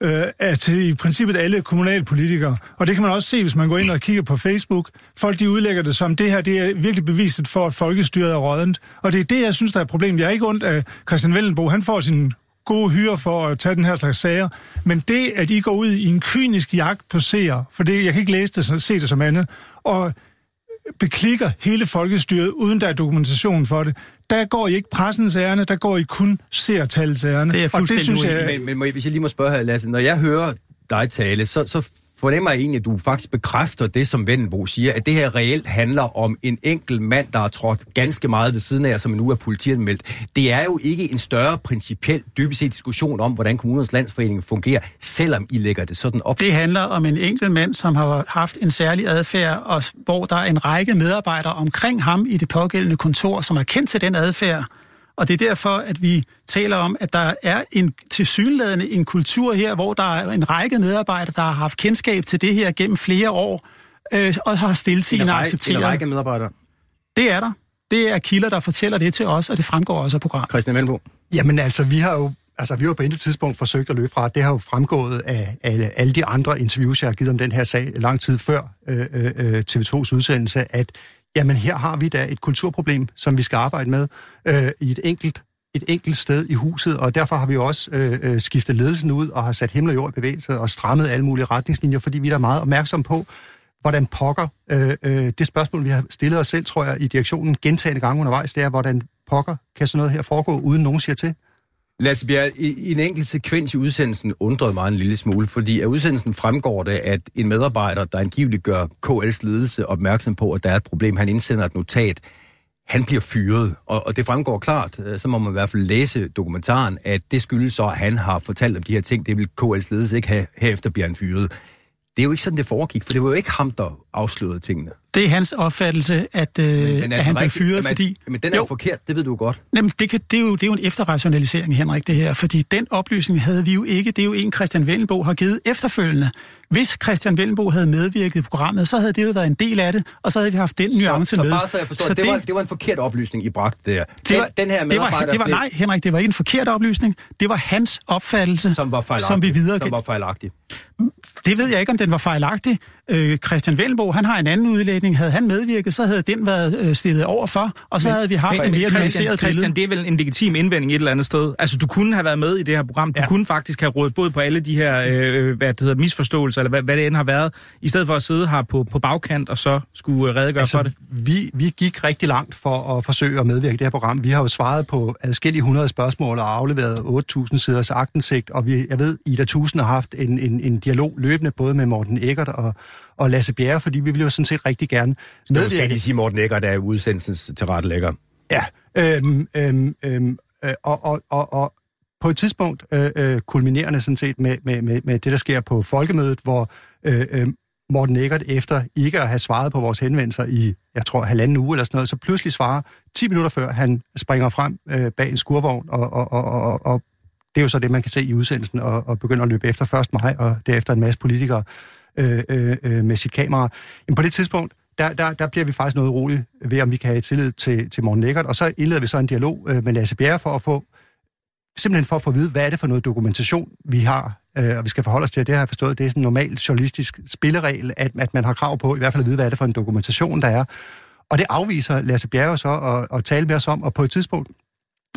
øh, til i princippet alle kommunalpolitikere. Og det kan man også se, hvis man går ind og kigger på Facebook. Folk de udlægger det som, det her det er virkelig beviset for, at folkestyret er rådent. Og det er det, jeg synes, der er problemet. Jeg er ikke ondt af Christian Vellenbo. Han får sin gode hyre for at tage den her slags sager. Men det, at I går ud i en kynisk jagt på seer, for det, jeg kan ikke læse det, se det som andet, og beklikker hele folkestyret, uden der er dokumentation for det, der går I ikke pressens ærne, der går I kun seertallets ærne. Det er fuldstændig det, synes jeg... Men, men hvis jeg lige må spørge her, Lasse, når jeg hører dig tale, så, så fornemmer jeg egentlig, at du faktisk bekræfter det, som Vendelbo siger, at det her reelt handler om en enkelt mand, der har trådt ganske meget ved siden af jer, som nu er politianmeldt. Det er jo ikke en større principiel, dybest set diskussion om, hvordan kommunernes landsforening fungerer, selvom I lægger det sådan op. Det handler om en enkelt mand, som har haft en særlig adfærd, og hvor der er en række medarbejdere omkring ham i det pågældende kontor, som er kendt til den adfærd, og det er derfor, at vi taler om, at der er en tilsyneladende en kultur her, hvor der er en række medarbejdere, der har haft kendskab til det her gennem flere år, øh, og har stiltigende accepteret. En række medarbejdere? Det er der. Det er kilder, der fortæller det til os, og det fremgår også af programmet. Christian Venbo. Jamen altså, vi har jo altså, vi har på intet tidspunkt forsøgt at løbe fra. Det har jo fremgået af, af alle de andre interviews, jeg har givet om den her sag lang tid før øh, øh, TV2's udsendelse, at jamen her har vi da et kulturproblem, som vi skal arbejde med øh, i et enkelt et enkelt sted i huset, og derfor har vi også øh, øh, skiftet ledelsen ud og har sat himmel og jord i bevægelse og strammet alle mulige retningslinjer, fordi vi er meget opmærksom på, hvordan pokker, øh, øh, det spørgsmål, vi har stillet os selv, tror jeg, i direktionen gentagende gange undervejs, det er, hvordan pokker kan sådan noget her foregå, uden nogen siger til? Lasse Bjerg, i, i en enkelt sekvens i udsendelsen undrede mig en lille smule, fordi af udsendelsen fremgår det, at en medarbejder, der angiveligt gør KL's ledelse opmærksom på, at der er et problem, han indsender et notat. han bliver fyret. Og, og det fremgår klart, øh, så må man i hvert fald læse dokumentaren, at det skyldes så, at han har fortalt om de her ting. Det vil KL's ledelse ikke have, herefter bliver han fyret. Det er jo ikke sådan, det foregik, for det var jo ikke ham, der afslørede tingene. Det er hans opfattelse, at, øh, Men er at han blev fyret, fordi... Men den er jo forkert, det ved du godt. Jamen, det, kan, det, er jo, det er jo en efterrationalisering, Henrik, det her. Fordi den oplysning havde vi jo ikke. Det er jo en, Christian Vellenbo har givet efterfølgende. Hvis Christian Vellenbo havde medvirket i programmet, så havde det jo været en del af det, og så havde vi haft den nuance så, så med. bare så jeg forstår, så det, det, var, det var en forkert oplysning, I bragte der. det var, den, her det var, det var, nej, Henrik, det var ikke en forkert oplysning. Det var hans opfattelse, som var fejlagtig. som vi videre Som var fejlagtig. Det ved jeg ikke, om den var fejlagtig. Øh, Christian Vellenbo, han har en anden udlægning. Havde han medvirket, så havde den været øh, stillet over for, og så havde vi haft en mere nuanceret Christian, det er vel en legitim indvending et eller andet sted. Altså, du kunne have været med i det her program. Du ja. kunne faktisk have rådet både på alle de her øh, hvad det hedder, misforståelser, eller hvad, hvad det end har været, i stedet for at sidde her på, på bagkant og så skulle øh, redegøre altså, for det. Vi, vi gik rigtig langt for at forsøge at medvirke i det her program. Vi har jo svaret på adskillige 100 spørgsmål og afleveret 8.000 siders agtindsigt, og vi, jeg ved, Ida Tusen har haft en, en, en dialog løbende både med Morten Eggert og, og Lasse Bjerre, fordi vi ville jo sådan set rigtig gerne Så måske lige sige, Morten Eggert er udsendelsens tilrettelægger. Ja, øhm, øhm, øhm, øh, og, og, og, og på et tidspunkt øh, øh, kulminerende sådan set med, med, med, med det, der sker på folkemødet, hvor øh, øh, Morten Eggert efter ikke at have svaret på vores henvendelser i, jeg tror, halvanden uge eller sådan noget, så pludselig svarer 10 minutter før han springer frem øh, bag en skurvogn, og, og, og, og, og det er jo så det, man kan se i udsendelsen, og, og begynder at løbe efter 1. maj, og derefter en masse politikere øh, øh, øh med sit kamera. Men på det tidspunkt, der, der, der bliver vi faktisk noget roligt ved, om vi kan have tillid til, til Morten Lækkert, og så indleder vi så en dialog øh, med Lasse Bjerre for at få, simpelthen for at få at vide, hvad er det for noget dokumentation, vi har, øh, og vi skal forholde os til, det har jeg forstået, det er sådan en normal journalistisk spilleregel, at, at man har krav på i hvert fald at vide, hvad er det for en dokumentation, der er. Og det afviser Lasse Bjerre så at, at tale med os om, og på et tidspunkt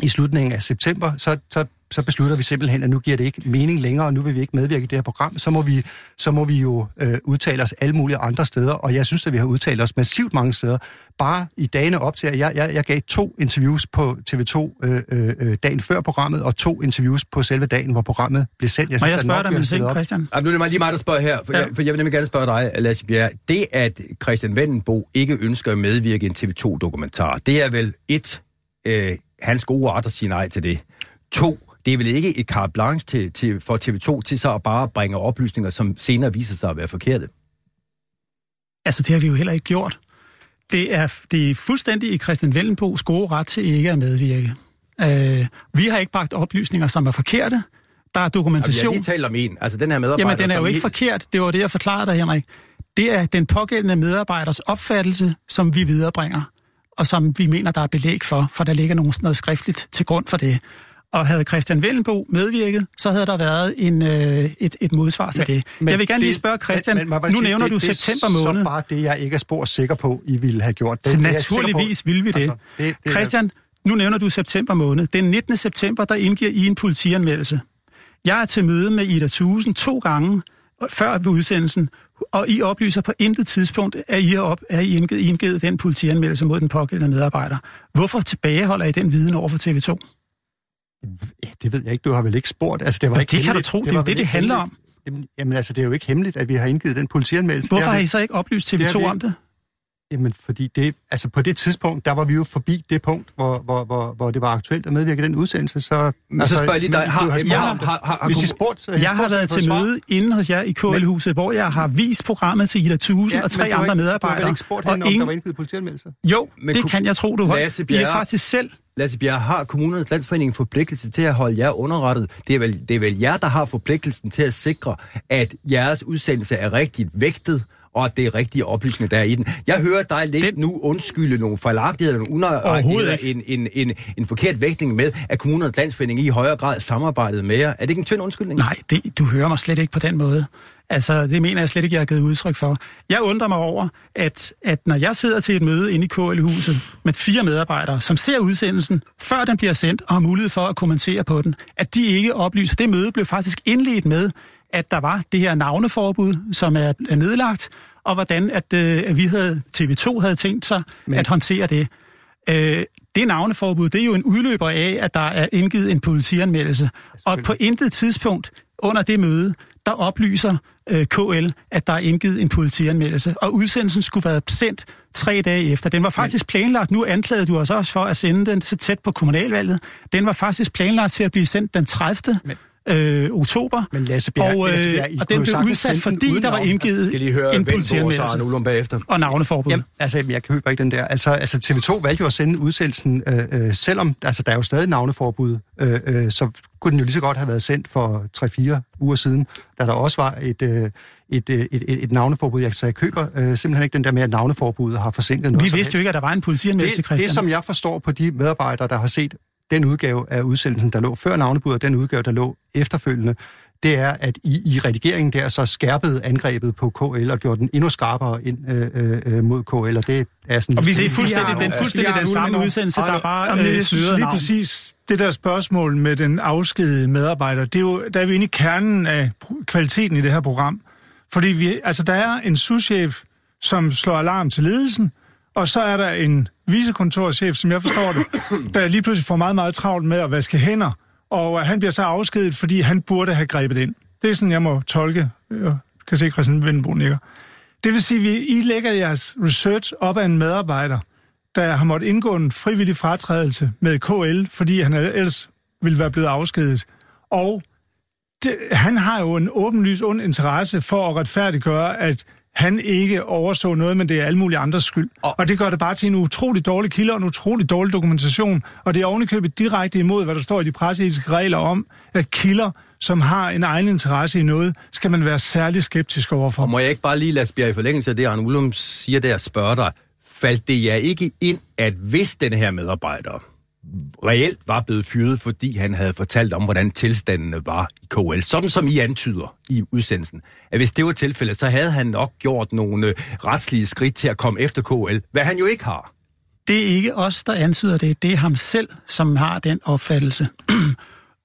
i slutningen af september, så, så, så beslutter vi simpelthen, at nu giver det ikke mening længere, og nu vil vi ikke medvirke i det her program. Så må vi, så må vi jo øh, udtale os alle mulige andre steder, og jeg synes, at vi har udtalt os massivt mange steder. Bare i dagene op til, at jeg, jeg, jeg gav to interviews på TV2 øh, øh, dagen før programmet, og to interviews på selve dagen, hvor programmet blev sendt. Må jeg spørge dig om bliver en stillet ting. Christian? Jamen, nu er det lige mig, der spørger her, for, Ja. ja. jeg, for jeg vil nemlig gerne spørge dig, Lasse Bjerre. Det, at Christian Vendenbo ikke ønsker at medvirke i en TV2-dokumentar, det er vel et, øh, hans gode ret at sige nej til det. To, det er vel ikke et carte blanche til, til, for TV2 til så at bare bringe oplysninger, som senere viser sig at være forkerte. Altså, det har vi jo heller ikke gjort. Det er, det er fuldstændig i Christian Vellenbos gode ret til ikke at medvirke. Øh, vi har ikke bragt oplysninger, som er forkerte. Der er Altså, jeg har dokumentation. lige talt om en, altså den her medarbejder... Jamen, den er jo ikke helt- forkert. Det var det, jeg forklarede dig, Henrik. Det er den pågældende medarbejders opfattelse, som vi viderebringer, og som vi mener, der er belæg for, for der ligger nogen, noget skriftligt til grund for det. Og havde Christian Vellenbo medvirket, så havde der været en, øh, et, et modsvar til det. Jeg vil gerne lige spørge Christian, jeg bare nu sige, nævner det, du det september er måned. så bare det, jeg ikke er spor sikker på, I ville have gjort. Det, Så det er naturligvis på. vil vi det. Altså, det, det er- Christian, nu nævner du september måned. Den 19. september, der indgiver I en politianmeldelse. Jeg er til møde med Ida Thusen to gange før ved udsendelsen, og I oplyser på intet tidspunkt, at I har op, at I indgivet, indgivet den politianmeldelse mod den pågældende medarbejder. Hvorfor tilbageholder I den viden over for TV2? Ja, det ved jeg ikke. Du har vel ikke spurgt. Altså, det var Ja, ikke det kan du tro. Det er det, det ikke handler hemmeligt. Jamen, jamen, altså, det er jo ikke hemmeligt, at vi har indgivet den politianmeldelse. Det Hvorfor har I så ikke oplyst det har TV2 vi- om det? Jamen, fordi det, altså på det tidspunkt, der var vi jo forbi det punkt, hvor, hvor, hvor, hvor det var aktuelt at medvirke i den udsendelse, så... Men så spørger jeg lige dig, har- har- har- har- har- har- Hvis I spurgte, så Jeg har spurgt, været til møde inde hos jer i KL-huset, hvor jeg har vist programmet til Ida Thusen Ja, og tre andre ikke- Du har medarbejdere. ikke spurgt og hende, om der ingen- var indgivet politianmeldelser? Jo, Men det kan jeg tro, du har. Lasse Vi er faktisk selv Lasse Bjerre, har kommunernes landsforening forpligtelse til at holde jer underrettet? Det er, vel, det er vel jer, der har forpligtelsen til at sikre, at jeres udsendelse er rigtigt vægtet, og at det er rigtige oplysninger, der er i den. Jeg hører dig lidt Den- nu undskylde nogle fejlagtigheder, nogle ikke. en, en, en, en forkert vægtning med, at kommunernes landsforening i højere grad samarbejdede med jer. Er det ikke en tynd undskyldning? Nej, det, du hører mig slet ikke på den måde. Altså, det mener jeg slet ikke, jeg har givet udtryk for. Jeg undrer mig over, at, at når jeg sidder til et møde inde i KL-huset med fire medarbejdere, som ser udsendelsen, før den bliver sendt, og har mulighed for at kommentere på den, at de ikke oplyser. Det møde blev faktisk indledt med, at der var det her navneforbud, som er, er nedlagt, og hvordan at, øh, at vi havde, TV2 havde tænkt sig Men... at håndtere det. Øh, det navneforbud, det er jo en udløber af, at der er indgivet en politianmeldelse. Og på intet tidspunkt under det møde, der oplyser øh, KL, at der er indgivet en politianmeldelse. Og udsendelsen skulle være sendt tre dage efter. Den var faktisk planlagt, nu anklagede du os også for at sende den så tæt på kommunalvalget. Den var faktisk planlagt til at blive sendt den 30. Men øh, oktober. Men Lasse Bjerg, og, øh, Lasse Bjerg, I og den jo blev udsat, fordi der var indgivet Skal lige høre en og politianmeldelse Arne Ullum bagefter. og navneforbud. Jamen, altså, jeg køber ikke den der. Altså, altså TV2 valgte jo at sende udsendelsen, øh, øh, selvom altså, der er jo stadig navneforbud, øh, øh, så kunne den jo lige så godt have været sendt for 3-4 uger siden, da der også var et, øh, et, øh, et, et, et navneforbud. Jeg, så jeg køber øh, simpelthen ikke den der med, at navneforbuddet har forsinket noget Vi vidste jo ikke, at der var en politianmeldelse, det, Christian. det, som jeg forstår på de medarbejdere, der har set den udgave af udsendelsen, der lå før navnebuddet, og den udgave, der lå efterfølgende, det er, at i, i redigeringen der så skærpede angrebet på KL og gjorde den endnu skarpere ind øh, øh, mod KL, og det er sådan... Og vi ser fuldstændig, den, fuldstændig den samme udsendelse, der er bare Jamen, øh, jeg synes lige navn. præcis, det der spørgsmål med den afskedede medarbejder, det er jo, der er vi inde i kernen af kvaliteten i det her program. Fordi vi, altså, der er en souschef, som slår alarm til ledelsen, og så er der en vicekontorchef, som jeg forstår det, der lige pludselig får meget, meget travlt med at vaske hænder, og han bliver så afskedet, fordi han burde have grebet ind. Det er sådan, jeg må tolke. Jeg kan se, Christian Vindbo nikker. Det vil sige, at I lægger jeres research op af en medarbejder, der har måttet indgå en frivillig fratrædelse med KL, fordi han ellers ville være blevet afskedet. Og det, han har jo en åbenlys ond interesse for at retfærdiggøre, at han ikke overså noget, men det er alle mulige andres skyld. Og, og det gør det bare til en utrolig dårlig kilde og en utrolig dårlig dokumentation. Og det er ovenikøbet direkte imod, hvad der står i de presseetiske regler om, at kilder, som har en egen interesse i noget, skal man være særlig skeptisk overfor. Og må jeg ikke bare lige lade Bjerg i forlængelse af det, Arne Ullum siger der, spørge dig, faldt det jer ikke ind, at hvis den her medarbejder reelt var blevet fyret, fordi han havde fortalt om, hvordan tilstandene var i KL, sådan som I antyder i udsendelsen, at hvis det var tilfældet, så havde han nok gjort nogle øh, retslige skridt til at komme efter KL, hvad han jo ikke har. Det er ikke os, der antyder det. Det er ham selv, som har den opfattelse.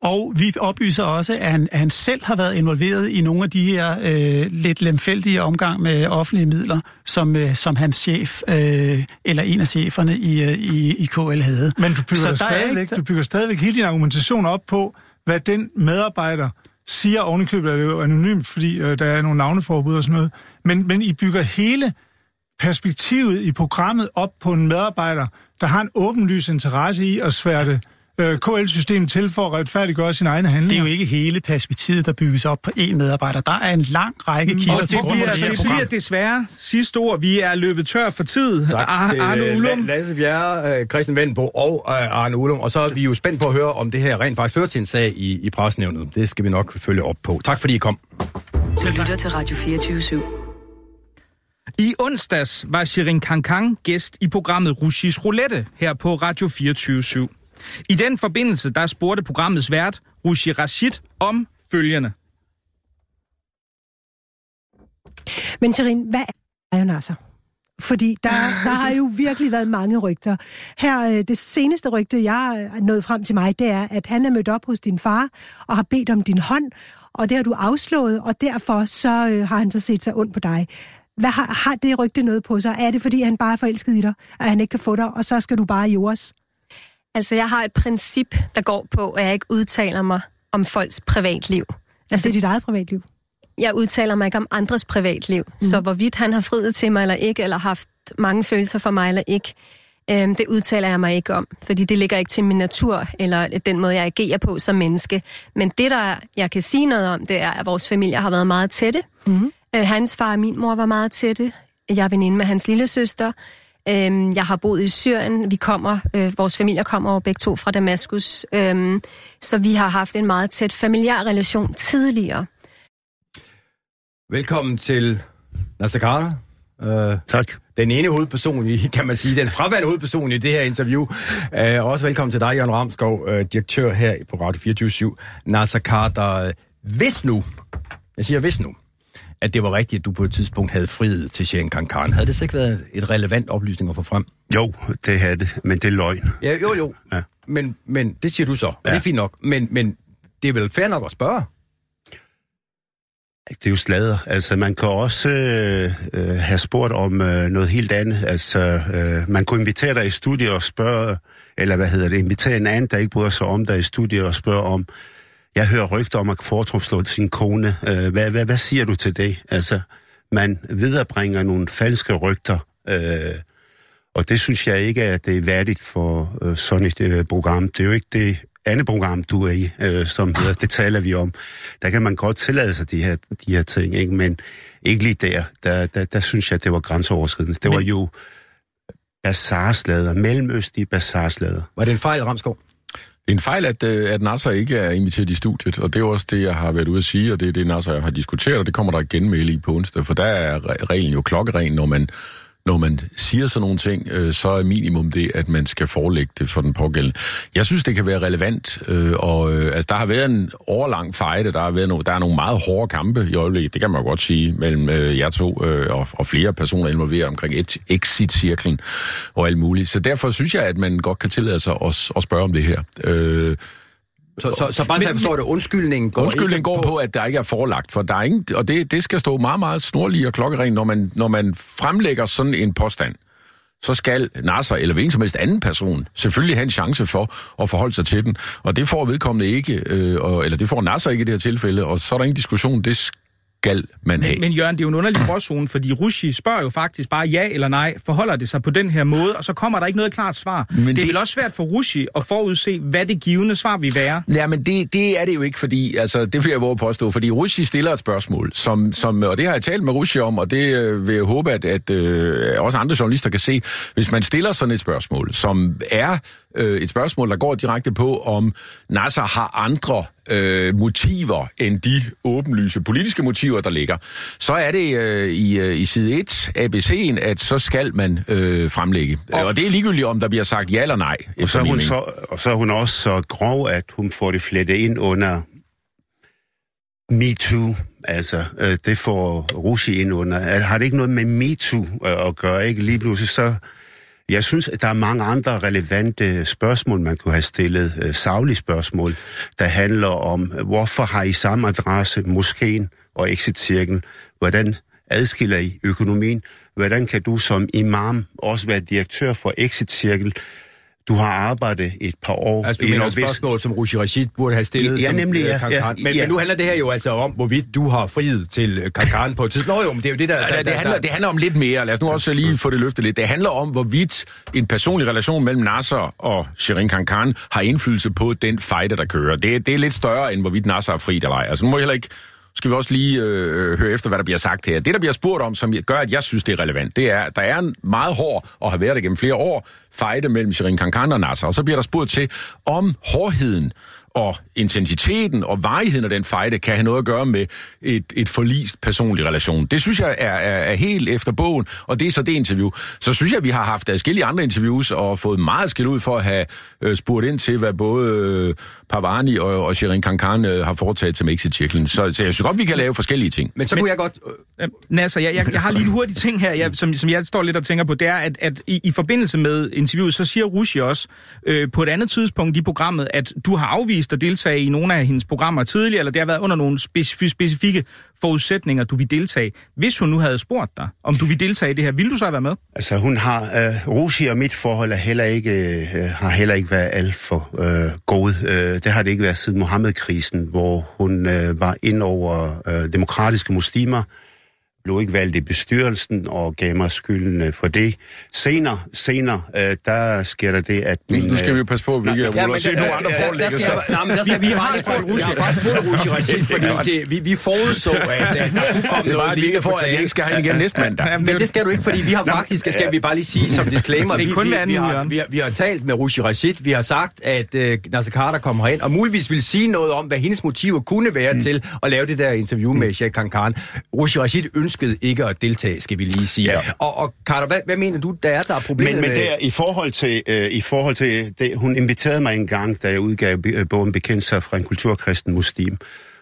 Og vi oplyser også, at han, at han selv har været involveret i nogle af de her øh, lidt lemfældige omgang med offentlige midler, som, øh, som hans chef, øh, eller en af cheferne i, øh, i, i KL havde. Men du bygger, der er stadigvæk, ikke- du bygger stadigvæk hele din argumentation op på, hvad den medarbejder siger ovenikøbet, er det jo anonymt, fordi øh, der er nogle navneforbud og sådan noget. Men, men I bygger hele perspektivet i programmet op på en medarbejder, der har en åbenlys interesse i at sværte øh, KL-systemet til for at retfærdiggøre sine egne handlinger. Det er jo ikke hele perspektivet, der bygges op på én medarbejder. Der er en lang række kilder Og til det grund for bliver, det her det bliver desværre sidste ord. Vi er løbet tør for tid. Ar- Arne Ullum. øh, Lasse Bjerre, øh, Christian Vendenbo og øh, Arne Ullum. Og så er vi jo spændt på at høre, om det her rent faktisk fører til en sag i, i presnævnet. Det skal vi nok følge op på. Tak fordi I kom. Du lytter til Radio 24 /7. I onsdags var Shirin Kankang gæst i programmet Rushis Roulette her på Radio 24 i den forbindelse, der spurgte programmets vært, Rushi Rashid, om følgende. Men Sherin, hvad er Nasser? Fordi der, der har jo virkelig været mange rygter. Her, øh, det seneste rygte, jeg er nået frem til mig, det er, at han er mødt op hos din far og har bedt om din hånd, og det har du afslået, og derfor så øh, har han så set sig ondt på dig. Hvad har, har det rygte noget på sig? Er det, fordi han bare er forelsket i dig, at han ikke kan få dig, og så skal du bare jordes? Altså, jeg har et princip, der går på, at jeg ikke udtaler mig om folks privatliv. Altså, det er dit eget privatliv? Jeg udtaler mig ikke om andres privatliv. Mm. Så hvorvidt han har friet til mig eller ikke, eller haft mange følelser for mig eller ikke, øhm, det udtaler jeg mig ikke om. Fordi det ligger ikke til min natur, eller den måde, jeg agerer på som menneske. Men det, der jeg kan sige noget om, det er, at vores familie har været meget tætte. Mm. Øh, hans far og min mor var meget tætte. Jeg er veninde med hans lille søster. Øhm, jeg har boet i Syrien. Vi kommer, øh, vores familier kommer jo begge to fra Damaskus. Øhm, så vi har haft en meget tæt familiær relation tidligere. Velkommen til Nasser Carter. Uh, tak. Den ene hovedperson, i, kan man sige, den fraværende hovedperson i det her interview. Uh, også velkommen til dig, Jørgen Ramskov, uh, direktør her på Radio 24 Nasser Carter. Hvis nu, jeg siger hvis nu, at det var rigtigt, at du på et tidspunkt havde friet til Sherin Kankan, havde det så ikke været et relevant oplysning at få frem? Jo, det havde det, men det er løgn. Ja, jo, jo. Ja. Men, men det siger du så, og Ja. det er fint nok. Men, men det er vel fair nok at spørge? Det er jo slader. Altså, man kan også øh, øh, have spurgt om øh, noget helt andet. Altså, øh, man kunne invitere dig i studiet og spørge, eller hvad hedder det, invitere en anden, der ikke bryder sig om dig i studiet og spørge om, jeg hører rygter om, at Fortrup slår sin kone. Øh, hvad, hvad, hvad siger du til det? Altså, man viderebringer nogle falske rygter, øh, Og det synes jeg ikke, at det er værdigt for øh, sådan et øh, program. Det er jo ikke det andet program, du er i, øh, som hedder, det taler vi om. Der kan man godt tillade sig de her, de her ting, ikke? men ikke lige der. Der, der, der synes jeg, at det var grænseoverskridende. Det var jo bazarslader, mellemøstlige bazarslader. Var det en fejl, Ramskov? Det er en fejl, at, øh, at Nasser ikke er inviteret i studiet, og det er også det, jeg har været ude at sige, og det er det, Nasser har diskuteret, og det kommer der igen med i på onsdag, for der er reglen jo klokkeren, når man når man siger sådan nogle ting, øh, så er minimum det, at man skal forelægge det for den pågældende. Jeg synes, det kan være relevant, øh, og øh, altså, der har været en overlang fejde, der har været no, der er nogle meget hårde kampe i øjeblikket, det kan man godt sige, mellem øh, jer to øh, og, og flere personer involveret omkring et, exit-cirklen og alt muligt. Så derfor synes jeg, at man godt kan tillade sig at, at spørge om det her. Øh, så, så, så bare så jeg forstår det, undskyldningen går Undskyldningen går på, at der ikke er forelagt, for der er ingen, og det, det skal stå meget, meget snorlig og klokkeren, når man, når man fremlægger sådan en påstand så skal Nasser eller hvilken som helst anden person selvfølgelig have en chance for at forholde sig til den. Og det får vedkommende ikke, øh, og, eller det får Nasser ikke i det her tilfælde, og så er der ingen diskussion. Det skal man have. Men, men Jørgen, det er jo en underlig gråzone, fordi Rushi spørger jo faktisk bare ja eller nej, forholder det sig på den her måde, og så kommer der ikke noget klart svar. Men det er det... vel også svært for Rushi at forudse, hvad det givende svar vil være. Ja, men det, det er det jo ikke, fordi, altså, det vil jeg våge påstå, fordi Rushi stiller et spørgsmål, som, som, og det har jeg talt med Rushi om, og det øh, vil jeg håbe, at, at øh, også andre journalister kan se, hvis man stiller sådan et spørgsmål, som er øh, et spørgsmål, der går direkte på, om Nasser har andre øh, motiver end de åbenlyse politiske motiver, der ligger, så er det øh, i, øh, i side 1 ABC'en, at så skal man øh, fremlægge. Og, og det er ligegyldigt, om der bliver sagt ja eller nej. Og så, er hun så, og så er hun også så grov, at hun får det flettet ind under MeToo. Altså, øh, det får Rushi ind under. Har det ikke noget med MeToo øh, at gøre? Ikke lige pludselig så jeg synes, at der er mange andre relevante spørgsmål, man kunne have stillet. Øh, Savlige spørgsmål, der handler om, hvorfor har I samme adresse, moskeen og exit-cirklen? Hvordan adskiller I økonomien? Hvordan kan du som imam også være direktør for exit-cirkel? Du har arbejdet et par år. Altså, du mener et spørgsmål, som Rushi Rashid burde have stillet ja, som nemlig, ja, ja, ja, men, ja. men nu handler det her jo altså om, hvorvidt du har friet til Kankan på et tidspunkt. Nå jo, men det er jo det, der... der, der, det, handler, det handler om lidt mere. Lad os nu også lige få det løftet lidt. Det handler om, hvorvidt en personlig relation mellem Nasser og Shirin Kankan har indflydelse på den fejde, der kører. Det, det er lidt større, end hvorvidt Nasser er fri eller ej. Altså, nu må jeg heller ikke skal vi også lige øh, øh, høre efter, hvad der bliver sagt her. Det, der bliver spurgt om, som gør, at jeg synes, det er relevant, det er, at der er en meget hård, og har været det gennem flere år, fejde mellem Shirin Kankan og Nasser. Og så bliver der spurgt til, om hårdheden og intensiteten og varigheden af den fejde kan have noget at gøre med et, et forlist personlig relation. Det synes jeg er, er, er helt efter bogen, og det er så det interview. Så synes jeg, at vi har haft adskillige andre interviews og fået meget skæld ud for at have øh, spurgt ind til, hvad både øh, Pavani og, og Shirin Kankan øh, har foretaget til Mexit-cirklen. Så, så jeg synes godt, vi kan lave forskellige ting. Men så kunne jeg godt... Øh, Nasser, jeg, jeg, jeg har lige en hurtig ting her, jeg, som, som jeg står lidt og tænker på, det er, at, at i, i forbindelse med interviewet, så siger Rushi også øh, på et andet tidspunkt i programmet, at du har afvist at deltage i nogle af hendes programmer tidligere, eller det har været under nogle specif- specifikke forudsætninger, du vil deltage. Hvis hun nu havde spurgt dig, om du vil deltage i det her, vil du så have været med? Altså hun har, øh, Rushi og mit forhold er heller ikke, øh, har heller ikke været alt for øh, god. Øh, Øh, det har det ikke været siden Mohammed-krisen, hvor hun øh, var ind over øh, demokratiske muslimer, blev ikke valgt i bestyrelsen og gav mig skylden øh, for det. Senere, senere øh, der sker der det, at... Min, nu skal vi jo passe på, hvilke ja, ruller. Se nogle andre forelægger sig. Vi har spurgt Russi. Vi har spurgt Russi Rashid, fordi vi, vi forudså, at der kunne komme Det er bare for, at jeg ikke skal have igen næste mandag. Men det skal du ikke, fordi vi har faktisk, skal vi bare lige sige som disclaimer, det er kun vi, vi, har, vi, har, vi har talt med Russi Rashid, vi har sagt, at uh, Nasser Carter kommer herind, og muligvis vil sige noget om, hvad hendes motiver kunne være mm. til at lave det der interview med Sheikh Kankan. Russi Rashid ønskede ikke at deltage, skal vi lige sige. Ja. Og, og Carter, hvad, hvad mener du, der er der er problemet Men, men med... der, i forhold til, øh, i forhold til det, hun inviterede mig en gang, da jeg udgav øh, bogen Bekendt sig fra en kulturkristen muslim.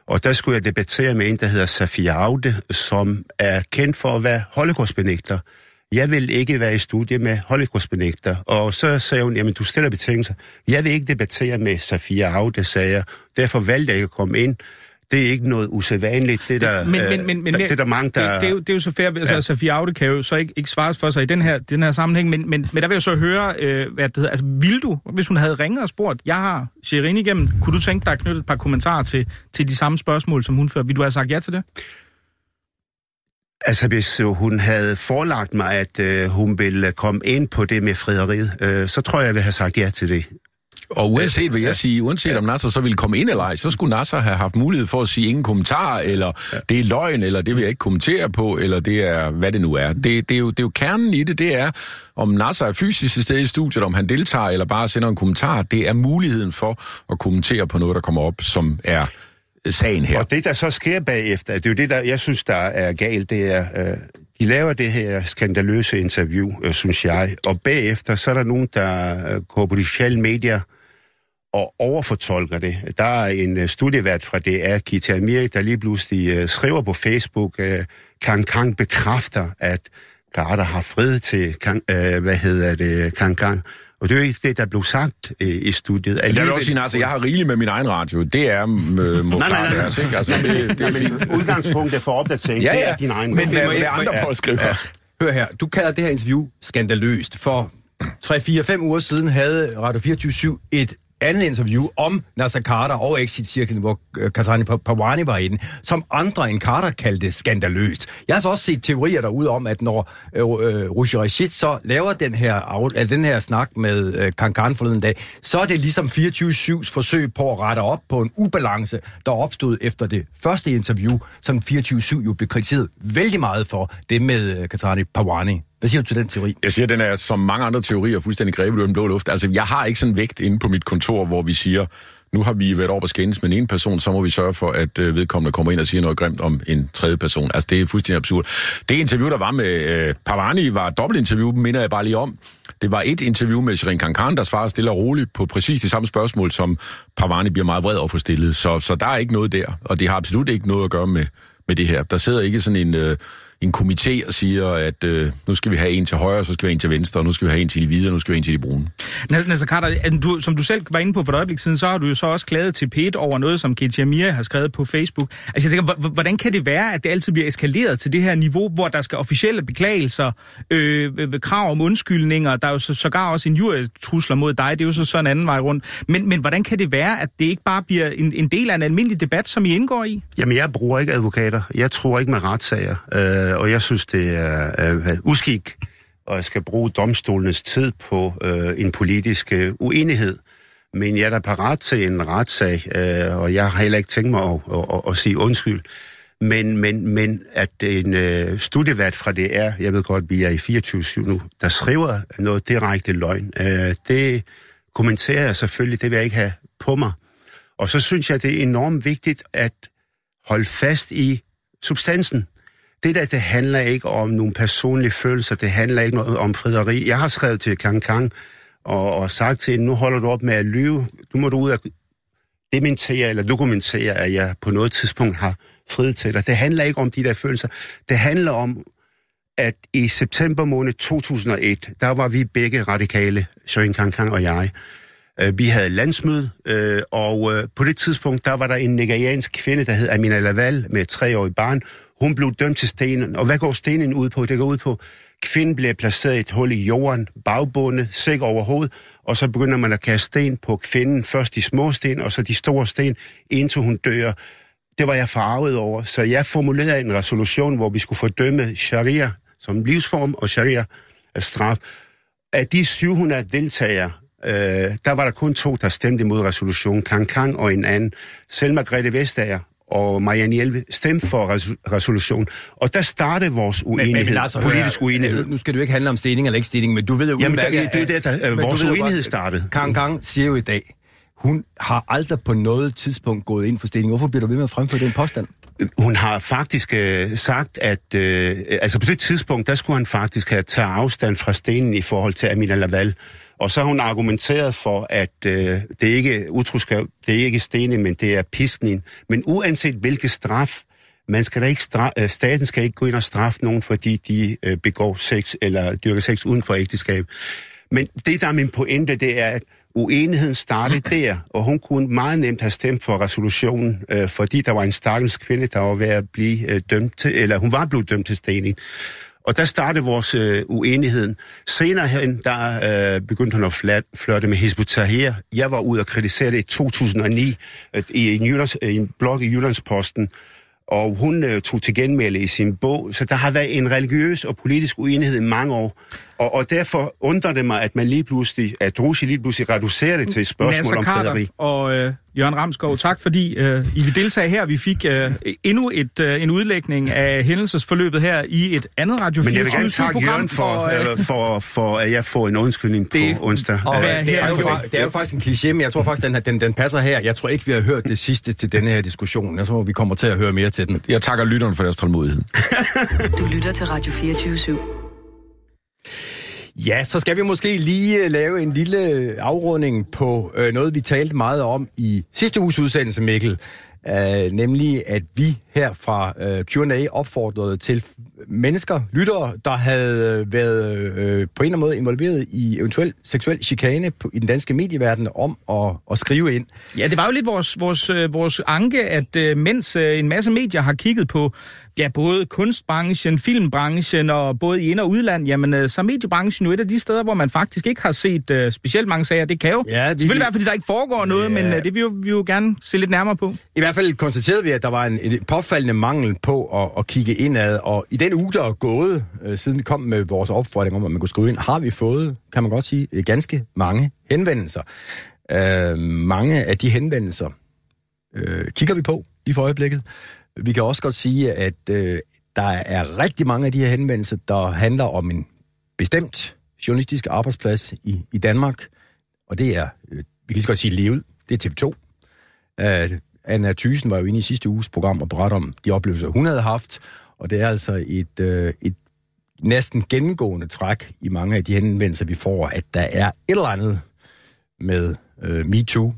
Og der skulle jeg debattere med en, der hedder Safia Aude, som er kendt for at være holocaustbenægter. Jeg vil ikke være i studie med holocaustbenægter. Og så sagde hun, jamen du stiller betingelser. Jeg vil ikke debattere med Safia Aude, sagde jeg. Derfor valgte jeg ikke at komme ind det er ikke noget usædvanligt. Det, der, men, men, men, men, det, det, der mange, der... Det, det, er, jo, det er jo så fair, altså ja. Safia Aude kan jo så ikke, ikke svares for sig i den her, den her sammenhæng, men, men, men der vil jeg så høre, øh, hvad det hedder, altså vil du, hvis hun havde ringet og spurgt, jeg har Sherin igennem, kunne du tænke dig at knytte et par kommentarer til, til de samme spørgsmål, som hun før? Vil du have sagt ja til det? Altså, hvis øh, hun havde forelagt mig, at øh, hun ville komme ind på det med frideriet, øh, så tror jeg, jeg ville have sagt ja til det. Og uanset, vil jeg sige, uanset om Nasser så ville komme ind eller ej, så skulle Nasser have haft mulighed for at sige ingen kommentar, eller det er løgn, eller det vil jeg ikke kommentere på, eller det er, hvad det nu er. Det, det, er, jo, det er jo kernen i det, det er, om Nasser er fysisk til stede i studiet, om han deltager, eller bare sender en kommentar. Det er muligheden for at kommentere på noget, der kommer op, som er sagen her. Og det, der så sker bagefter, det er jo det, der jeg synes, der er galt, det er, øh, de laver det her skandaløse interview, øh, synes jeg, og bagefter, så er der nogen, der øh, går på de sociale medier og overfortolker det. Der er en øh, studievært fra DR, Gita Amir, der lige pludselig øh, skriver på Facebook, øh, Kang Kang bekræfter, at Carter har fred til Kang, øh, hvad hedder det, Kang Kang. Og det er jo ikke det, der blev sagt øh, i studiet. Men jeg vil også sige, altså, jeg har rigeligt med min egen radio. Det er øh, må Nej, nej, nej. Deres, ikke? Altså, det, det er fint. Udgangspunktet for opdatering, Ja, det ja. er din egen. Men hvad- hvad andre folk skriver. Hør her, du kalder det her interview skandaløst. For 3-4-5 uger siden havde Radio 24 et andet interview om Nasser Carter og Exit-cirklen, hvor øh, Kasani Pawani var inde, som andre end Carter kaldte skandaløst. Jeg har så også set teorier derude om, at når øh, øh Roger Rushi Rashid så laver den her, af, øh, den her snak med øh, Kankan forleden dag, så er det ligesom 24-7's forsøg på at rette op på en ubalance, der opstod efter det første interview, som 24-7 jo blev kritiseret vældig meget for, det med øh, Kasani Pawani. Hvad siger du til den teori? Jeg siger, at den er som mange andre teorier fuldstændig grebet ud af den blå luft. Altså, jeg har ikke sådan vægt inde på mit kontor, hvor vi siger, nu har vi været over på skændes med en person, så må vi sørge for, at øh, vedkommende kommer ind og siger noget grimt om en tredje person. Altså, det er fuldstændig absurd. Det interview, der var med øh, Pavani, var et dobbeltinterview, minder jeg bare lige om. Det var et interview med Shirin Kankan, der svarede stille og roligt på præcis de samme spørgsmål, som Pavani bliver meget vred over for stillet. Så, så der er ikke noget der, og det har absolut ikke noget at gøre med, med det her. Der sidder ikke sådan en... Øh, en komité og siger, at øh, nu skal vi have en til højre, så skal vi have en til venstre, og nu skal vi have en til de hvide, og nu skal vi have en til de brune. Nasser Carter, du, som du selv var inde på for et øjeblik siden, så har du jo så også klaget til P1 over noget, som Katie Amir har skrevet på Facebook. Altså jeg tænker, hvordan kan det være, at det altid bliver eskaleret til det her niveau, hvor der skal officielle beklagelser, øh, øh, krav om undskyldninger, der er jo så, sågar også en jurytrusler mod dig, det er jo så, så en anden vej rundt. Men, men hvordan kan det være, at det ikke bare bliver en, en del af en almindelig debat, som I indgår i? Jamen, jeg bruger ikke advokater. Jeg tror ikke med retssager. Øh, Øh, og jeg synes, det er øh, uskik, og jeg skal bruge domstolenes tid på øh, en politisk øh, uenighed. Men jeg er da parat til en retssag, øh, og jeg har heller ikke tænkt mig at, at, at, at sige undskyld. Men, men, men at en øh, studievært fra DR, jeg ved godt, vi er i 24 nu, der skriver noget direkte løgn, øh, det kommenterer jeg selvfølgelig, det vil jeg ikke have på mig. Og så synes jeg, det er enormt vigtigt at holde fast i substansen. Det der, det handler ikke om nogle personlige følelser, det handler ikke noget om frideri. Jeg har skrevet til Kang Kang og, og sagt til hende, nu holder du op med at lyve. Du må du ud og dementere eller dokumentere, at jeg på noget tidspunkt har friet til dig. Det handler ikke om de der følelser. Det handler om, at i september måned 2001, der var vi begge radikale, Søren Kang Kang og jeg. Øh, vi havde landsmøde, øh, og øh, på det tidspunkt, der var der en nigeriansk kvinde, der hed Amina Laval, med et treårigt barn. Hun blev dømt til stenen, og hvad går stenen ud på? Det går ud på, kvinden bliver placeret i et hul i jorden, bagbundet, sæk over hovedet, og så begynder man at kaste sten på kvinden. Først de små sten, og så de store sten, indtil hun dør. Det var jeg farvet over, så jeg formulerede en resolution, hvor vi skulle fordømme sharia som livsform og sharia af straf. Af de 700 deltagere, øh, der var der kun to, der stemte imod resolutionen. Kang Kang og en anden. Selv Margrethe Vestager og Marianne Hjelve stemte for res- resolutionen. Og der startede vores uenighed, Lars, hør politisk her. uenighed. Nu skal du ikke handle om stening eller ikke stening, men du ved jo Jamen, der- det er det, der- øh, men vores jo uenighed godt, startede. Kang Kang siger jo i dag, hun har aldrig på noget tidspunkt gået ind for stening. Hvorfor bliver du ved med at fremføre den påstand? Hun har faktisk øh, sagt, at øh, altså på det tidspunkt, der skulle han faktisk have taget afstand fra stenen i forhold til Amina Laval. Og så har hun argumenteret for, at øh, det er ikke utroskab, det er ikke stenen, men det er piskning. Men uanset hvilken straf, man skal da ikke straf, øh, staten skal ikke gå ind og straffe nogen, fordi de øh, begår sex eller dyrker sex uden for ægteskab. Men det, der er min pointe, det er, at uenigheden startede der, og hun kunne meget nemt have stemt for resolutionen, øh, fordi der var en stakkels kvinde, der var ved at blive øh, dømt til, eller hun var blevet dømt til stening. Og der startede vores øh, uenighed. Senere hen, der øh, begyndte han at flat, flirte med Hizbut Tahrir. Jeg var ude og kritisere det i 2009 øh, i, en Jyllands, i en blog i Jyllandsposten, og hun øh, tog til genmelde i sin bog. Så der har været en religiøs og politisk uenighed i mange år. Og, og derfor undrer det mig, at man lige pludselig, at Drusi lige pludselig reducerer det til et spørgsmål Nasser om Carter fæderi. og øh, Jørgen Ramskov, tak fordi øh, I vil deltage her. Vi fik øh, endnu et, øh, en udlægning af hændelsesforløbet her i et andet Radio Men jeg vil gerne 24 takke program Jørgen for, øh, for, for, at jeg får en undskyldning på Det- onsdag. Og Øh, det, er jo, fa- det er jo faktisk en kliché, men jeg tror faktisk, den, her- den, den passer her. Jeg tror ikke, vi har hørt det sidste til denne her diskussion. Jeg tror, vi kommer til at høre mere til den. Jeg takker lytteren for deres tålmodighed. Du lytter til Radio 24 /7. Ja, så skal vi måske lige øh, lave en lille øh, afrunding på øh, noget, vi talte meget om i sidste uges udsendelse, Mikkel. Øh, nemlig, at vi her fra øh, Q&A opfordrede til mennesker, lyttere, der havde øh, været øh, på en eller anden måde involveret i eventuel seksuel chikane på, i den danske medieverden om at, at skrive ind. Ja, det var jo lidt vores, vores, øh, vores anke, at øh, mens øh, en masse medier har kigget på ja, både kunstbranchen, filmbranchen og både i ind- og udland, jamen øh, så er mediebranchen jo et af de steder, hvor man faktisk ikke har set øh, specielt mange sager. Det kan jo Ja, vi- selvfølgelig være, fordi der ikke foregår noget, Ja. men øh, det vil jo, vi jo gerne se lidt nærmere på. I hvert fald konstaterede vi, at der var en, en påfaldende mangel på at, at kigge indad, og i den uge, der er gået, øh, siden vi kom med vores opfordring om, at man kunne skrive ind, har vi fået, kan man godt sige, øh, ganske mange henvendelser. Øh, mange af de henvendelser øh, kigger vi på lige for øjeblikket. Vi kan også godt sige, at øh, der er rigtig mange af de her henvendelser, der handler om en bestemt journalistisk arbejdsplads i, i Danmark, og det er, øh, vi kan lige så godt sige, levet. Det er TV2. Øh, Anna Thysen var jo inde i sidste uges program og berettede om de oplevelser, hun havde haft, og det er altså et, øh, et næsten gennemgående træk i mange af de henvendelser, vi får, at der er et eller andet med øh, MeToo,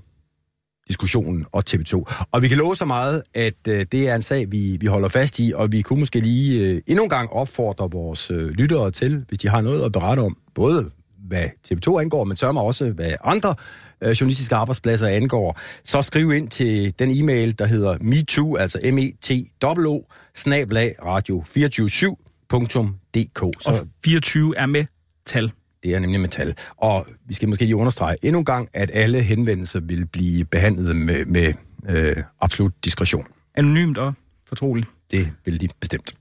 diskussionen og TV2. Og vi kan love så meget, at øh, det er en sag, vi, vi holder fast i, og vi kunne måske lige øh, endnu en gang opfordre vores øh, lyttere til, hvis de har noget at berette om, både hvad TV2 angår, men sørger også, hvad andre øh, journalistiske arbejdspladser angår, så skriv ind til den e-mail, der hedder metoo, altså m e t o snablag radio 247.dk. Og Så 24 er med tal det er nemlig metal. Og vi skal måske lige understrege endnu en gang, at alle henvendelser vil blive behandlet med, med øh, absolut diskretion. Anonymt og fortroligt. Det vil de bestemt.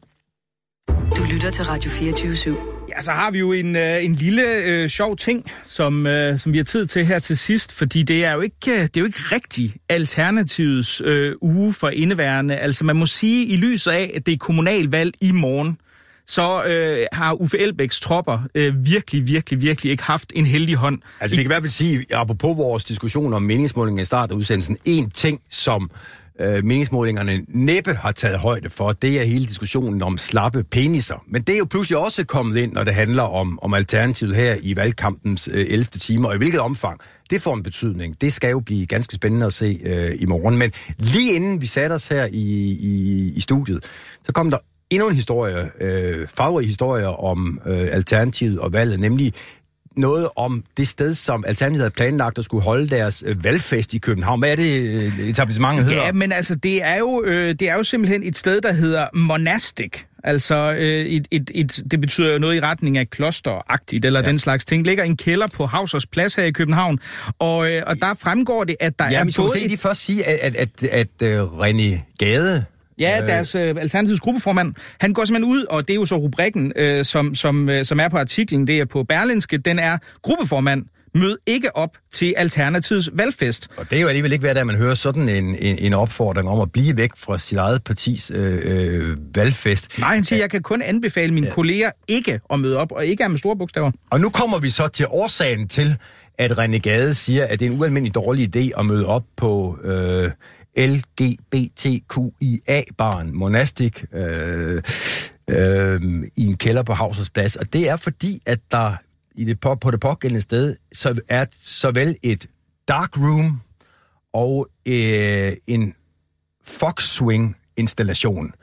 Du lytter til Radio 24 /7. Ja, så har vi jo en, øh, en lille øh, sjov ting, som, øh, som vi har tid til her til sidst, fordi det er jo ikke, øh, det er jo ikke rigtig Alternativets øh, uge for indeværende. Altså man må sige, i lyset af, at det er kommunalvalg i morgen, så øh, har Uffe Elbæks tropper øh, virkelig, virkelig, virkelig ikke haft en heldig hånd. Altså, vi kan i hvert fald sige, apropos vores diskussion om meningsmålingen i start af udsendelsen, en ting, som øh, meningsmålingerne næppe har taget højde for, det er hele diskussionen om slappe peniser. Men det er jo pludselig også kommet ind, når det handler om, om alternativet her i valgkampens øh, 11. time, og i hvilket omfang det får en betydning. Det skal jo blive ganske spændende at se øh, i morgen. Men lige inden vi satte os her i, i, i studiet, så kom der endnu en historie, øh, farverige historie om øh, Alternativet og valget, nemlig noget om det sted, som Alternativet havde planlagt at skulle holde deres øh, valgfest i København. Hvad er det, øh, etablissementet hedder? Ja, men altså, det er jo, øh, det er jo simpelthen et sted, der hedder monastic. Altså, øh, et, et, et, det betyder jo noget i retning af klosteragtigt, eller ja. den slags ting. Ligger en kælder på Hausers Plads her i København, og, øh, og der fremgår det, at der Ja, er vi skal måske både... lige først sige, at, at, at, at uh, René Gade... Ja, deres øh, Alternativets gruppeformand, han går simpelthen ud, og det er jo så rubrikken, øh, som, som, øh, som er på artiklen, det er på Berlinske, den er gruppeformand, mød ikke op til Alternativets valgfest. Og det er jo alligevel ikke hver dag, man hører sådan en, en, en opfordring om at blive væk fra sit eget partis øh, øh, valgfest. Nej, han siger, jeg kan kun anbefale mine ja. kolleger ikke at møde op, og ikke er med store bogstaver. Og nu kommer vi så til årsagen til, at René Gade siger, at det er en ualmindelig dårlig idé at møde op på øh, LGBTQIA-baren Monastic øh, øh, i en kælder på Hausers Plads. Og det er fordi, at der i det, på, på det pågældende sted så er såvel et dark room og øh, en Fox Swing installation.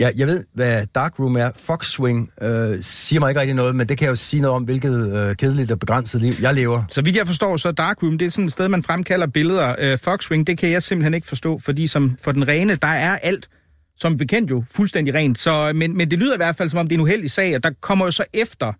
Ja, jeg ved, hvad Dark Room er. Fox Swing øh, siger mig ikke rigtig noget, men det kan jeg jo sige noget om, hvilket øh, kedeligt og begrænset liv jeg lever. Så vidt jeg forstår, så Dark Room, det er sådan et sted, man fremkalder billeder. Øh, Foxwing, det kan jeg simpelthen ikke forstå, fordi som for den rene, der er alt, som bekendt jo, fuldstændig rent. Så, øh, men, men det lyder i hvert fald, som om det er en uheldig sag, og der kommer jo så efter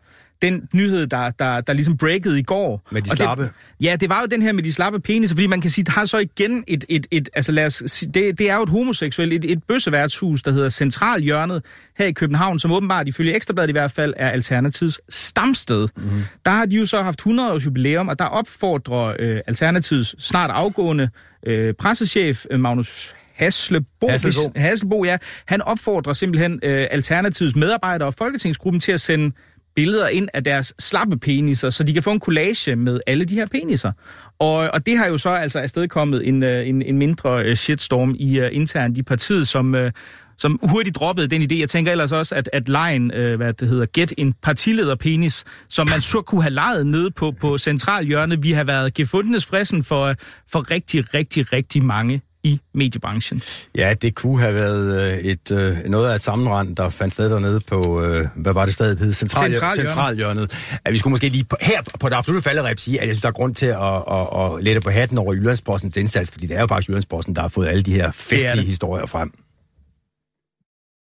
den nyhed, der, der, der ligesom breakede i går. Med de Og slappe? Det, ja, det var jo den her med de slappe peniser, fordi man kan sige, det har så igen et, et, et altså lad os sige, det, det er jo et homoseksuelt, et, et bøsseværtshus, der hedder Centralhjørnet her i København, som åbenbart, ifølge Ekstrabladet i hvert fald, er Alternativets stamsted. Mm. Der har de jo så haft 100 års jubilæum, og der opfordrer øh, Alternativets snart afgående øh, pressechef, øh, Magnus Hasselbo. hvis- Hasselbo, ja. Han opfordrer simpelthen øh, Alternativets medarbejdere og Folketingsgruppen til at sende billeder ind af deres slappe peniser, så de kan få en collage med alle de her peniser. Og, og det har jo så altså afstedkommet en, øh, en, en mindre øh, shitstorm i uh, internt i partiet, som, uh, som hurtigt droppede den idé. Jeg tænker ellers også, at, at lejen, uh, hvad det hedder, get en partilederpenis, som man så kunne have lejet nede på, på centralhjørnet, vi har været gefundenes frissen for, for rigtig, rigtig, rigtig mange i mediebranchen. Ja, det kunne have været øh, et, øh, noget af et sammenrend, der fandt sted dernede på, øh, hvad var det stadig hed? Central, Centralhjørnet. Centralhjørnet. At vi skulle måske lige på, her på det absolutte falderæb sige, at jeg synes, der er grund til at, at, at lette på hatten over Jyllandspostens indsats, fordi det er jo faktisk Jyllandspostens, der har fået alle de her festlige historier frem.